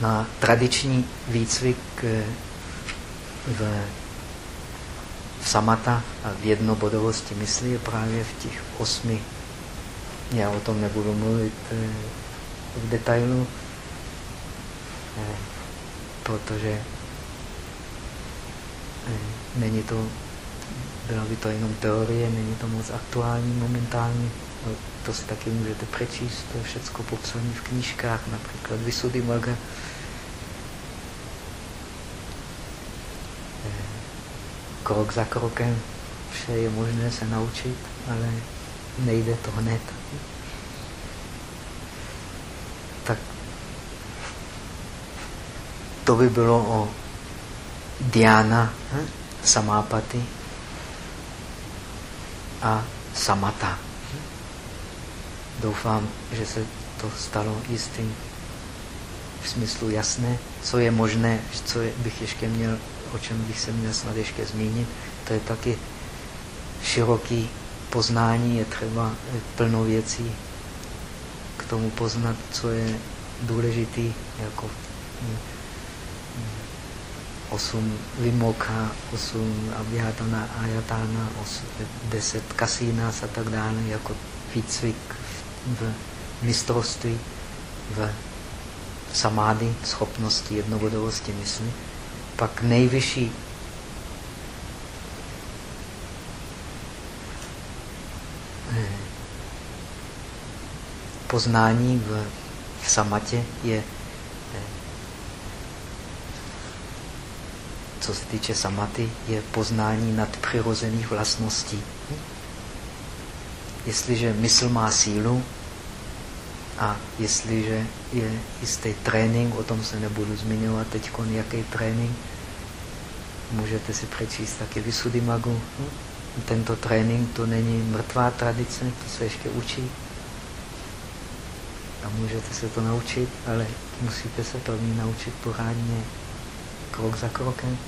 Na tradiční výcvik eh, v samata a v jednobodovosti mysli je právě v těch osmi. Já o tom nebudu mluvit eh, v detailu, eh, protože není to, byla by to jenom teorie, není to moc aktuální momentálně. No, to si taky můžete přečíst, to je všechno popsané v knížkách, například Maga. Krok za krokem vše je možné se naučit, ale nejde to hned. Tak to by bylo o Diana, hm? samápaty a samata. Doufám, že se to stalo jistým v smyslu jasné, co je možné, co bych ještě měl o čem bych se měl snad ještě zmínit, to je taky široký poznání, je třeba plno věcí k tomu poznat, co je důležitý, jako hm, osm vimoka, osm abhyatana, ayatana, osm, deset kasínas a tak dále, jako výcvik v mistrovství, v samády, schopnosti jednobodovosti mysli pak nejvyšší poznání v, samatě je, co se týče samaty, je poznání nadpřirozených vlastností. Jestliže mysl má sílu a jestliže je jistý trénink, o tom se nebudu zmiňovat teď, jaký trénink, můžete si přečíst taky Vysudy Magu. Tento trénink to není mrtvá tradice, to se ještě učí. A můžete se to naučit, ale musíte se první naučit pořádně krok za krokem.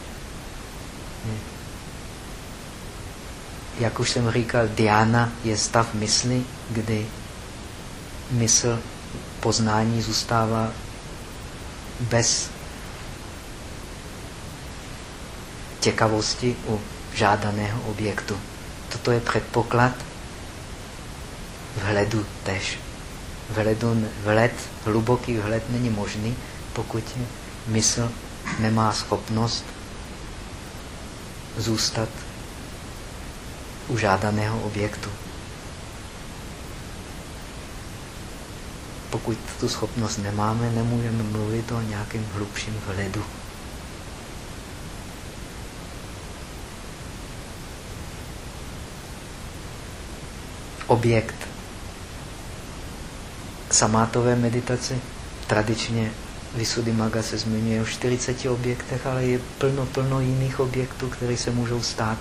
Jak už jsem říkal, Diana je stav mysli, kdy mysl poznání zůstává bez těkavosti u žádaného objektu. Toto je předpoklad vhledu tež. Vhledu, vhled, hluboký vhled není možný, pokud mysl nemá schopnost zůstat u žádaného objektu. Pokud tu schopnost nemáme, nemůžeme mluvit o nějakém hlubším vhledu. objekt samátové meditace. Tradičně Maga se zmiňuje o 40 objektech, ale je plno, plno jiných objektů, které se můžou stát.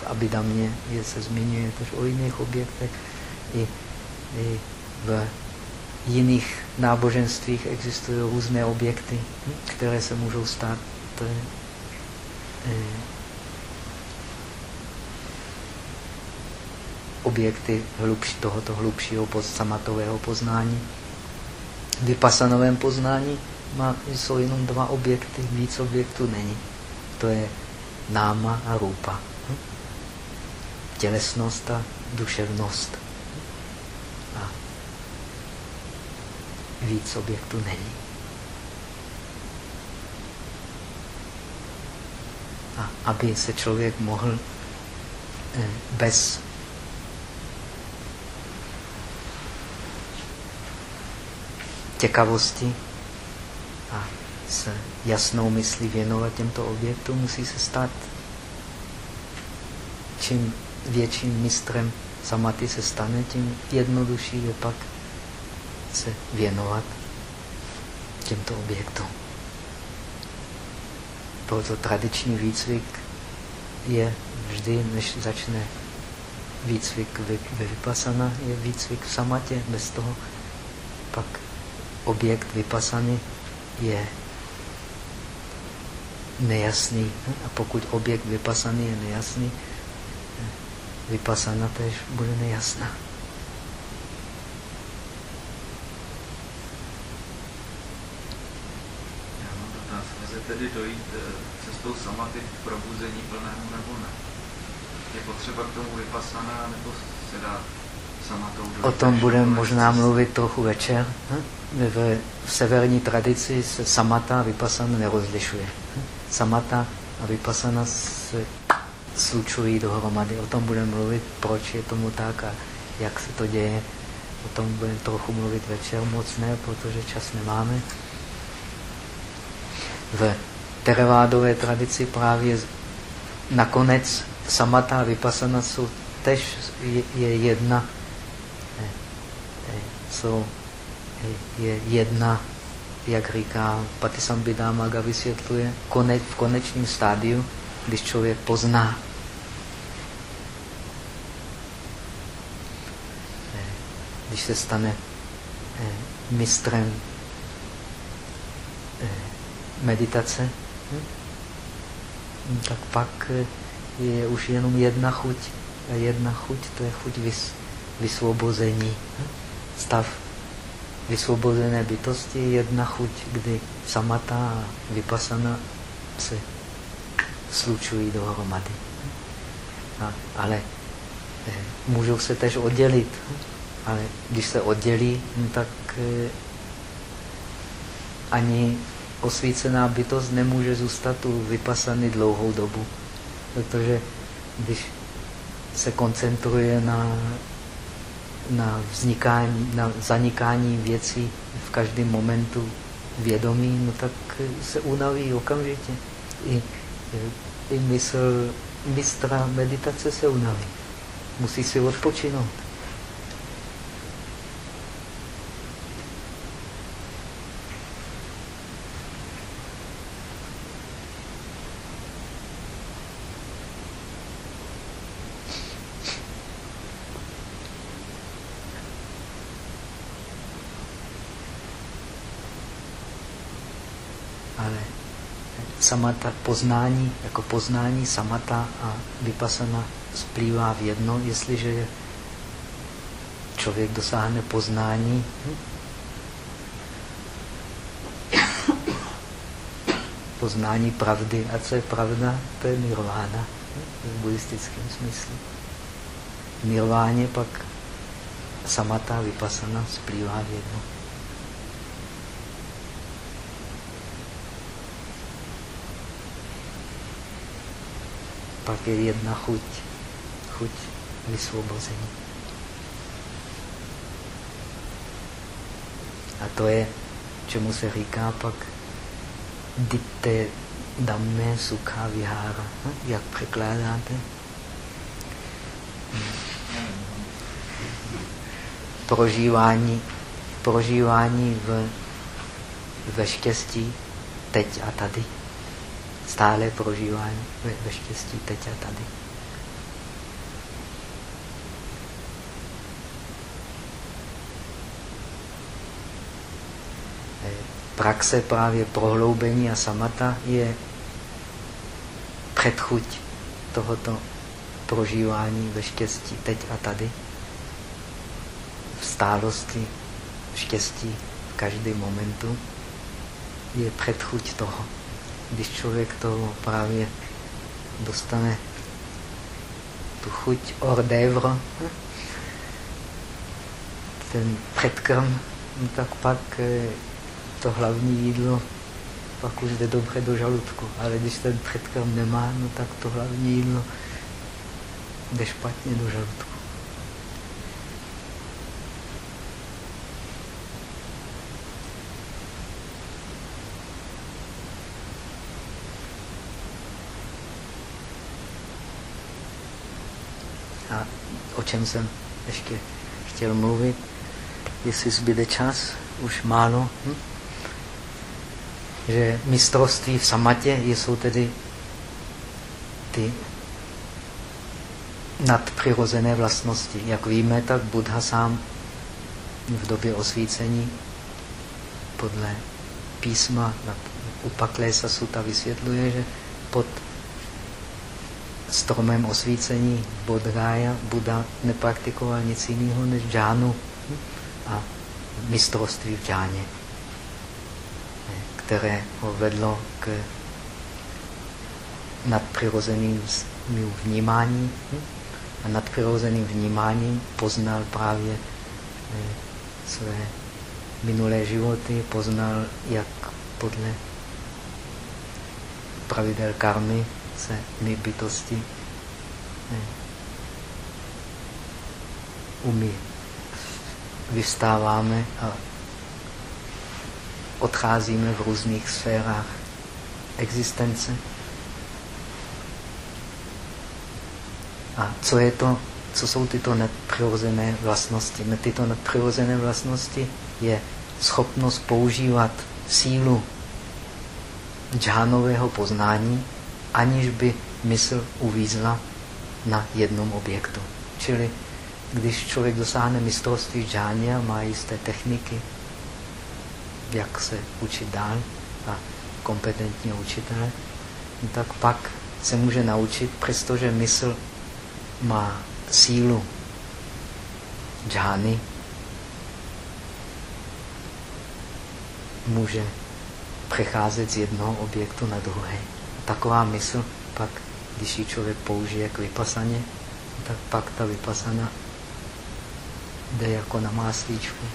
V Abidamě je, se zmiňuje tež o jiných objektech. I, i v jiných náboženstvích existují různé objekty, které se můžou stát. Je, objekty hlubší, tohoto hlubšího samatového poznání. V vypasanovém poznání má, jsou jenom dva objekty, víc objektů není. To je náma a rupa. Hm? Tělesnost a duševnost. Víc objektů není. A aby se člověk mohl eh, bez těkavosti a s jasnou myslí věnovat těmto objektům, musí se stát čím větším mistrem samaty se stane, tím jednodušší je pak se věnovat těmto objektům. Proto tradiční výcvik je vždy, než začne výcvik ve vypasana, je výcvik v samatě. Bez toho pak objekt vypasany je nejasný. A pokud objekt vypasaný je nejasný, vypasana tež bude nejasná. Tedy dojít eh, cestou samaty k probuzení plnému nebo ne? Je potřeba k tomu vypasaná, nebo se dá samatou dojít? O tom budeme možná mluvit trochu večer. Hm? V, v severní tradici se samata a vypasana nerozlišuje. Hm? Samata a vypasana se slučují dohromady. O tom budeme mluvit, proč je tomu tak a jak se to děje. O tom budeme trochu mluvit večer, moc ne, protože čas nemáme. V teravádové tradici právě nakonec samata a vypasana jsou tež je jedna, jsou je jedna, jak říká Patisambhidamaga vysvětluje, konec, v konečném stádiu, když člověk pozná. Když se stane mistrem meditace, hm, tak pak je už jenom jedna chuť. A jedna chuť, to je chuť vys, vysvobození. Hm. Stav vysvobozené bytosti je jedna chuť, kdy samata a vypasana se slučují dohromady. A, ale eh, můžou se tež oddělit. Ale když se oddělí, tak eh, ani osvícená bytost nemůže zůstat u vypasany dlouhou dobu. Protože když se koncentruje na, na vznikání, na zanikání věcí v každém momentu vědomí, no tak se unaví okamžitě. I, i mysl mistra meditace se unaví. Musí si odpočinout. Samata poznání, jako poznání samata a vypasana splývá v jedno, jestliže člověk dosáhne poznání, poznání pravdy. A co je pravda? To je nirvána v buddhistickém smyslu. Nirváně pak samata vypasana splývá v jedno. Pak je jedna chuť, chuť vysvobození. A to je, čemu se říká pak ditte damme sukha vihara. Hm? Jak překládáte? Prožívání, prožívání v, ve štěstí teď a tady stále prožívání ve, ve štěstí teď a tady. Praxe právě prohloubení a samata je předchuť tohoto prožívání ve štěstí teď a tady, v stálosti, v štěstí v každém momentu je předchuť toho když člověk to právě dostane tu chuť hors d'œuvre, ten předkrm, no tak pak eh, to hlavní jídlo pak už jde dobře do žaludku. Ale když ten předkrm nemá, no tak to hlavní jídlo jde špatně do žaludku. o čem jsem ještě chtěl mluvit. Jestli zbyde čas, už málo. Hm? Že mistrovství v samatě jsou tedy ty nadpřirozené vlastnosti. Jak víme, tak Buddha sám v době osvícení podle písma Upaklesa Suta vysvětluje, že pod stromem osvícení Bodhája Buddha nepraktikoval nic jiného než džánu a mistrovství v džáně. které ho vedlo k nadpřirozeným vnímání. A nadpřirozeným vnímáním poznal právě eh, své minulé životy, poznal, jak podle pravidel karmy se my bytosti umí vystáváme a odcházíme v různých sférách existence. A co je to, co jsou tyto nadpřirozené vlastnosti? Tyto nadpřirozené vlastnosti je schopnost používat sílu džánového poznání, aniž by mysl uvízla na jednom objektu. Čili když člověk dosáhne mistrovství džáně a má jisté techniky, jak se učit dál a kompetentního učitele, tak pak se může naučit, přestože mysl má sílu džány, může přecházet z jednoho objektu na druhý. Taková mysl pak, když ji člověk použije k vypasaně, tak pak ta vypasana jde jako na máslíčku.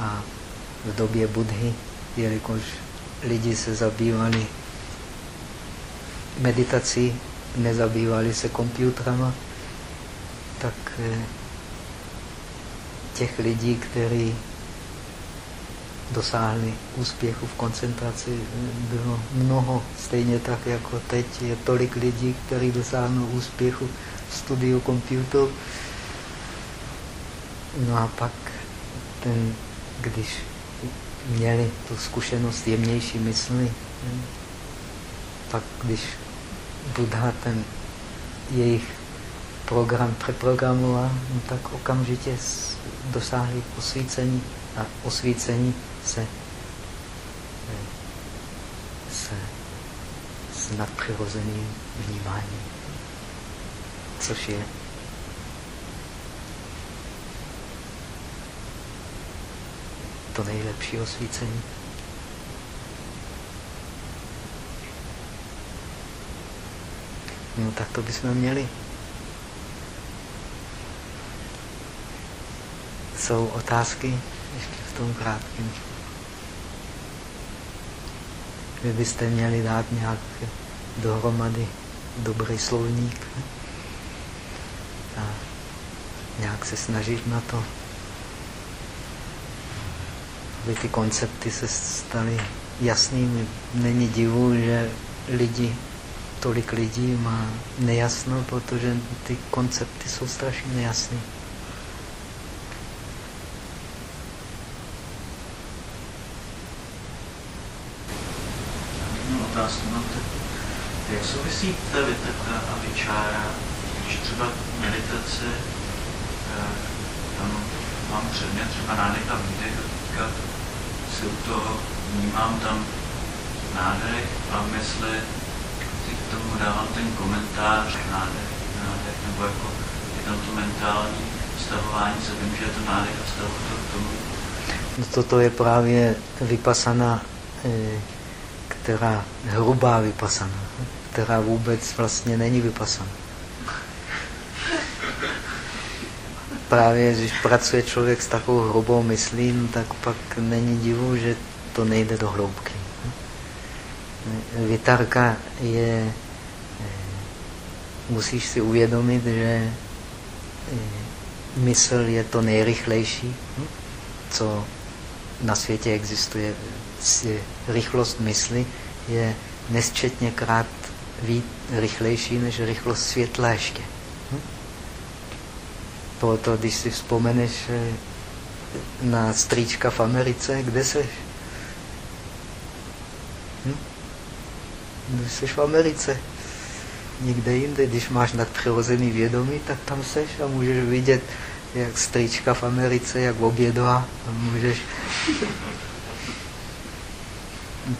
A v době Budhy, jelikož lidi se zabývali meditací, nezabývali se počítačama, tak eh, těch lidí, kteří dosáhli úspěchu v koncentraci, bylo mnoho. Stejně tak jako teď je tolik lidí, kteří dosáhnou úspěchu v studiu počítačů. No a pak ten, když měli tu zkušenost jemnější mysli, pak když Buddha ten jejich program přeprogramoval, no tak okamžitě dosáhli osvícení a osvícení se, se s nadpřirozeným vnímáním, což je to nejlepší osvícení. No tak to bychom měli. Jsou otázky ještě v tom krátkém. Vy byste měli dát nějak dohromady dobrý slovník a nějak se snažit na to, aby ty koncepty se staly jasnými. Není divu, že lidi, tolik lidí má nejasno, protože ty koncepty jsou strašně nejasné. Otázku na to. Jak souvisí ta vytaka a vyčára, když třeba meditace, eh, tam mám předmět třeba nádech a výdech, a si u toho vnímám tam nádech a v mysli si k tomu dávám ten komentář, nádech, nádech, nebo jako je tam to mentální vztahování se vím, že je to nádech a vztahu to k tomu. No toto je právě vypasaná eh, která hrubá vypasana, která vůbec vlastně není vypasana. Právě když pracuje člověk s takovou hrubou myslí, no tak pak není divu, že to nejde do hloubky. Vytarka je, eh, musíš si uvědomit, že eh, mysl je to nejrychlejší, hm, co na světě existuje rychlost mysli je nesčetně krát víc rychlejší než rychlost světla ještě. Hm? Proto, když si vzpomeneš eh, na strýčka v Americe, kde seš? Hm? Jsi v Americe. Nikde jinde, když máš nadpřirozený vědomí, tak tam seš a můžeš vidět, jak strýčka v Americe, jak obědová můžeš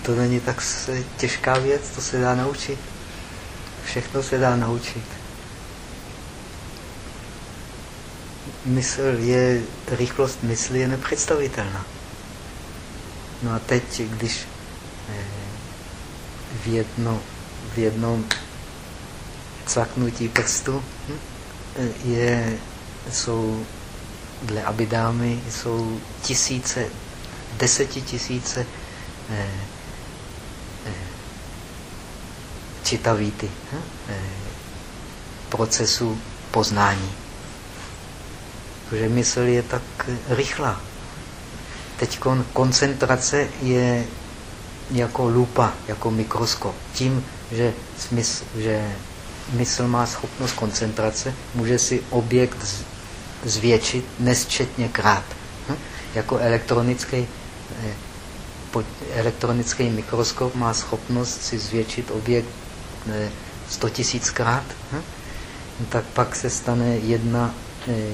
to není tak těžká věc, to se dá naučit. Všechno se dá naučit. Mysl je, rychlost mysli je nepředstavitelná. No a teď, když eh, v, jedno, v jednom cvaknutí prstu hm, je, jsou dle Abidámy jsou tisíce, desetitisíce eh, čitavíty hm, eh, procesů poznání. Protože mysl je tak rychlá. Teď koncentrace je jako lupa, jako mikroskop. Tím, že, smysl, že mysl má schopnost koncentrace, může si objekt zvětšit nesčetně krát. Hm? Jako elektronický, eh, elektronický mikroskop má schopnost si zvětšit objekt 100 eh, tisíckrát, hm? tak pak se stane jedna, eh,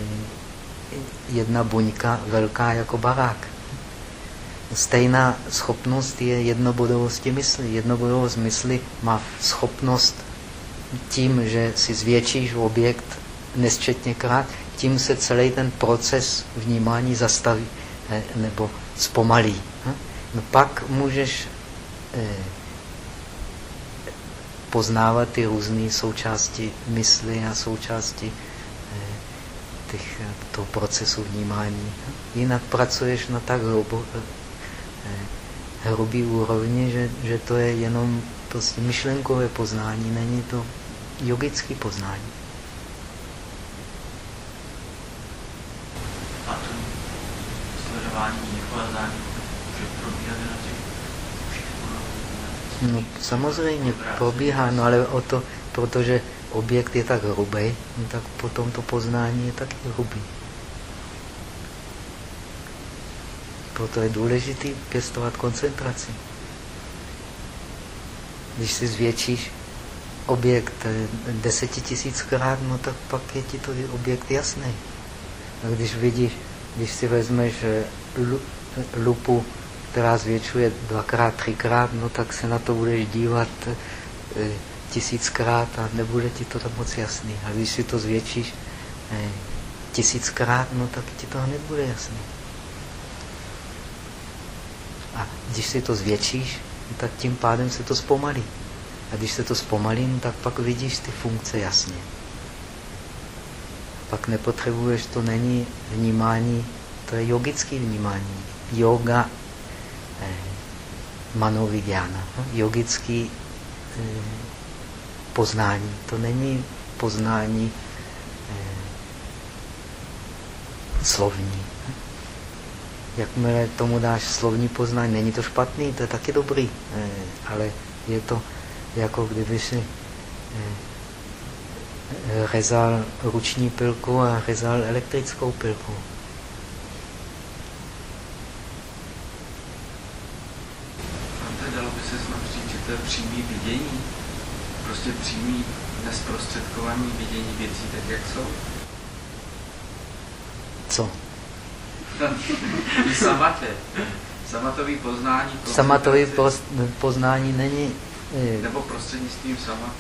jedna buňka velká jako barák. Stejná schopnost je jednobodovosti mysli. Jednobodovost mysli má schopnost tím, že si zvětšíš objekt nesčetněkrát, tím se celý ten proces vnímání zastaví nebo zpomalí. No pak můžeš eh, poznávat ty různé součásti mysli a součásti eh, těch, toho procesu vnímání. Jinak pracuješ na tak hrubo, hrubý úrovni, že, že to je jenom prostě myšlenkové poznání, není to yogické poznání. A to sledování vychlazání může probíhat na těch No, samozřejmě probíhá, no ale o to, protože objekt je tak hrubý, no, tak potom to poznání je taky hrubý. Proto je důležité pěstovat koncentraci. Když si zvětšíš objekt eh, desetitisíckrát, no tak pak je ti to objekt jasný. A když vidíš, když si vezmeš eh, lupu, která zvětšuje dvakrát, třikrát, no tak se na to budeš dívat eh, tisíckrát a nebude ti to tam moc jasný. A když si to zvětšíš tisíckrát, no tak ti to hned bude jasný. A když si to zvětšíš, tak tím pádem se to zpomalí. A když se to zpomalí, no tak pak vidíš ty funkce jasně. Pak nepotřebuješ, to není vnímání, to je yogické vnímání. Yoga eh, manovigyana, yogický eh, poznání. To není poznání eh, slovní. Jakmile tomu dáš slovní poznání, není to špatný, to je taky dobrý, ale je to jako kdyby si rezal ruční pilku a rezal elektrickou pilku. dalo by se snad říct, že to je přímý vidění, prostě přímý nesprostředkovaný vidění věcí tak, jak jsou? Co? Samatě. Samatový poznání. Samatový poznání není nebo prostřednictvím sama.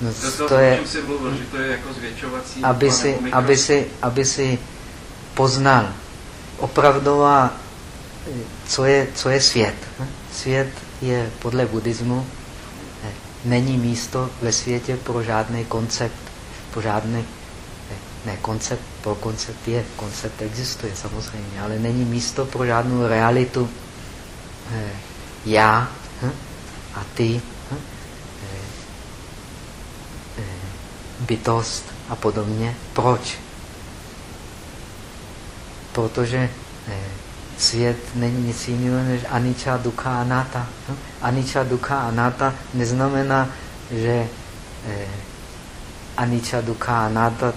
No, to, to, to je, si mluvil, že to je jako zvětšovací... Aby si, aby, si, aby si poznal opravdová, co je, co je svět. Svět je podle buddhismu, není místo ve světě pro žádný koncept, pro žádný, ne, koncept, pro koncept je, koncept existuje samozřejmě, ale není místo pro žádnou realitu já, a ty hm? Eh, eh, bytost a podobně. Proč? Protože eh, svět není nic jiného než anicca, dukkha, anatta. Hm? Anicca, dukkha, anatta neznamená, že anicca, dukkha, anatta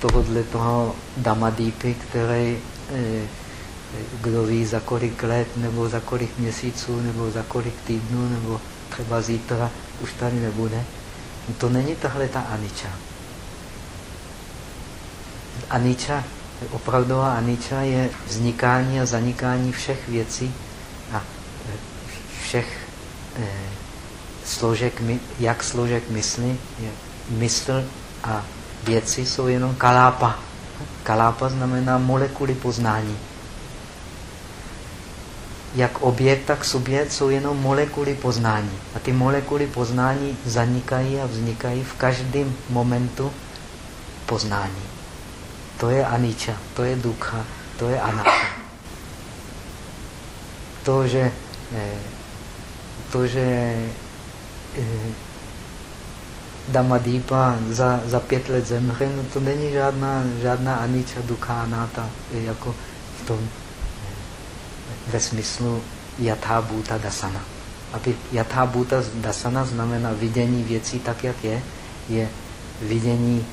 tohohle toho damadípy, který kdo ví za kolik let, nebo za kolik měsíců, nebo za kolik týdnů, nebo třeba zítra už tady nebude. To není tahle ta aniča. Aniča, opravdová aniča je vznikání a zanikání všech věcí a všech eh, složek, jak složek mysli, je mysl a věci jsou jenom kalápa. Kalápa znamená molekuly poznání. Jak objekt, tak subjekt jsou jenom molekuly poznání. A ty molekuly poznání zanikají a vznikají v každém momentu poznání. To je aniča, to je dukha, to je anatta. To, že, eh, to, že eh, Damadýpa za, za pět let zemře, no to není žádná, žádná aniča dukha anatta, jako v tom, eh, ve smyslu bhuta dasana. Aby bhuta dasana znamená vidění věcí tak, jak je, je vidění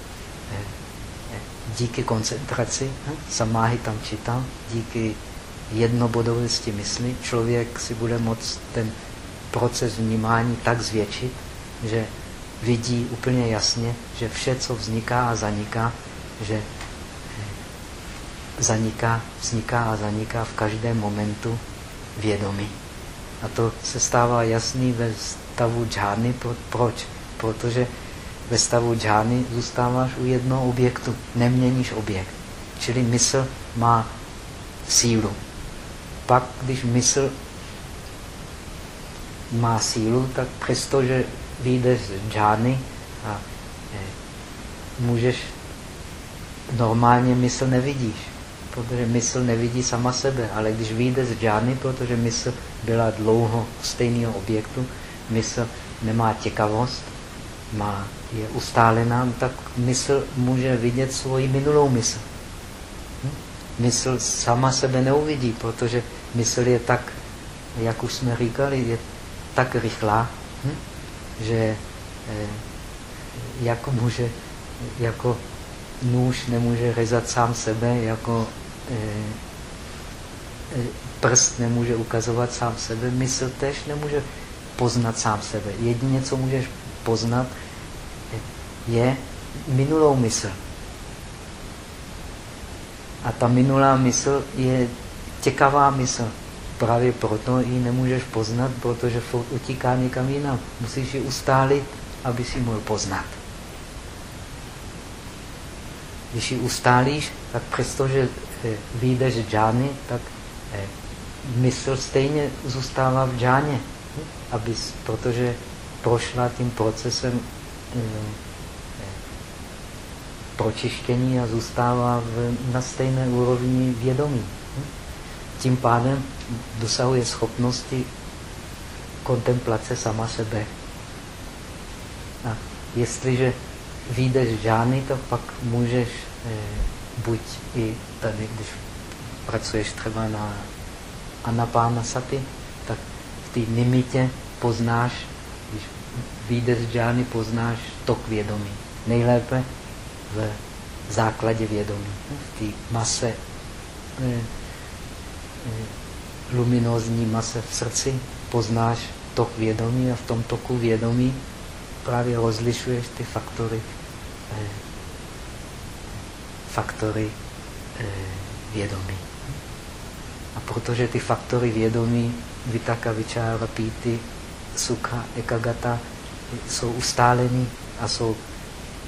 díky koncentraci, hm, samáhy tam čítám, díky jednobodovosti mysli, člověk si bude moct ten proces vnímání tak zvětšit, že vidí úplně jasně, že vše, co vzniká a zaniká, že eh, zaniká, vzniká a zaniká v každém momentu vědomí. A to se stává jasný ve stavu džány. Proč? Protože ve stavu džány zůstáváš u jednoho objektu, neměníš objekt. Čili mysl má sílu. Pak, když mysl má sílu, tak přestože vyjdeš z džány a e, můžeš normálně mysl nevidíš, protože mysl nevidí sama sebe, ale když vyjde z džány, protože mysl byla dlouho stejného objektu, mysl nemá těkavost, má, je ustálená, tak mysl může vidět svoji minulou mysl. Hm? Mysl sama sebe neuvidí, protože mysl je tak, jak už jsme říkali, je tak rychlá, hm? že eh, jako může, jako nůž nemůže rezat sám sebe, jako eh, eh, prst nemůže ukazovat sám sebe, mysl tež nemůže poznat sám sebe. Jedině, co můžeš poznat, je minulou mysl. A ta minulá mysl je těkavá mysl. Právě proto ji nemůžeš poznat, protože furt utíká někam jinam. Musíš ji ustálit, aby si mohl poznat. Když ji ustálíš, tak přestože eh, vyjdeš z džány, tak eh, mysl stejně zůstává v džáně, abys, protože prošla tím procesem eh, pročištění a zůstává v, na stejné úrovni vědomí. Tím pádem dosahuje schopnosti kontemplace sama sebe. A jestliže vyjdeš žádný, tak pak můžeš eh, buď i tady, když pracuješ třeba na anapána saty, tak v té limitě poznáš, když vyjdeš džány, poznáš tok vědomí. Nejlépe v základě vědomí, v té mase, eh, eh, luminózní mase v srdci, poznáš tok vědomí a v tom toku vědomí právě rozlišuješ ty faktory, eh, faktory vědomí. A protože ty faktory vědomí, vitaka, vyčára, píty, sukha, ekagata, jsou ustálený a jsou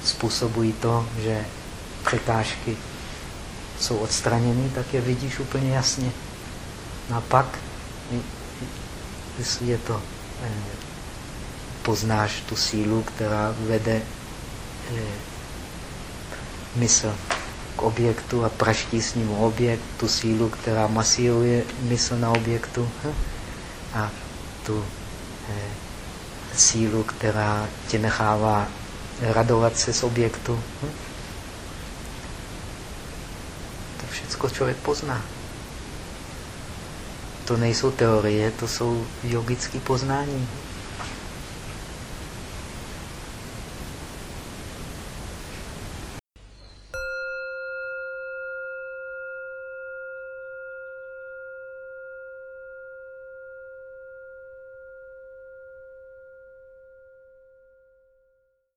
způsobují to, že překážky jsou odstraněny, tak je vidíš úplně jasně. No a pak, je to, eh, poznáš tu sílu, která vede eh, mysl k objektu a praští s ním objekt, tu sílu, která masíruje mysl na objektu hm? a tu eh, sílu, která tě nechává radovat se z objektu. Hm? To všechno člověk pozná. To nejsou teorie, to jsou yogické poznání.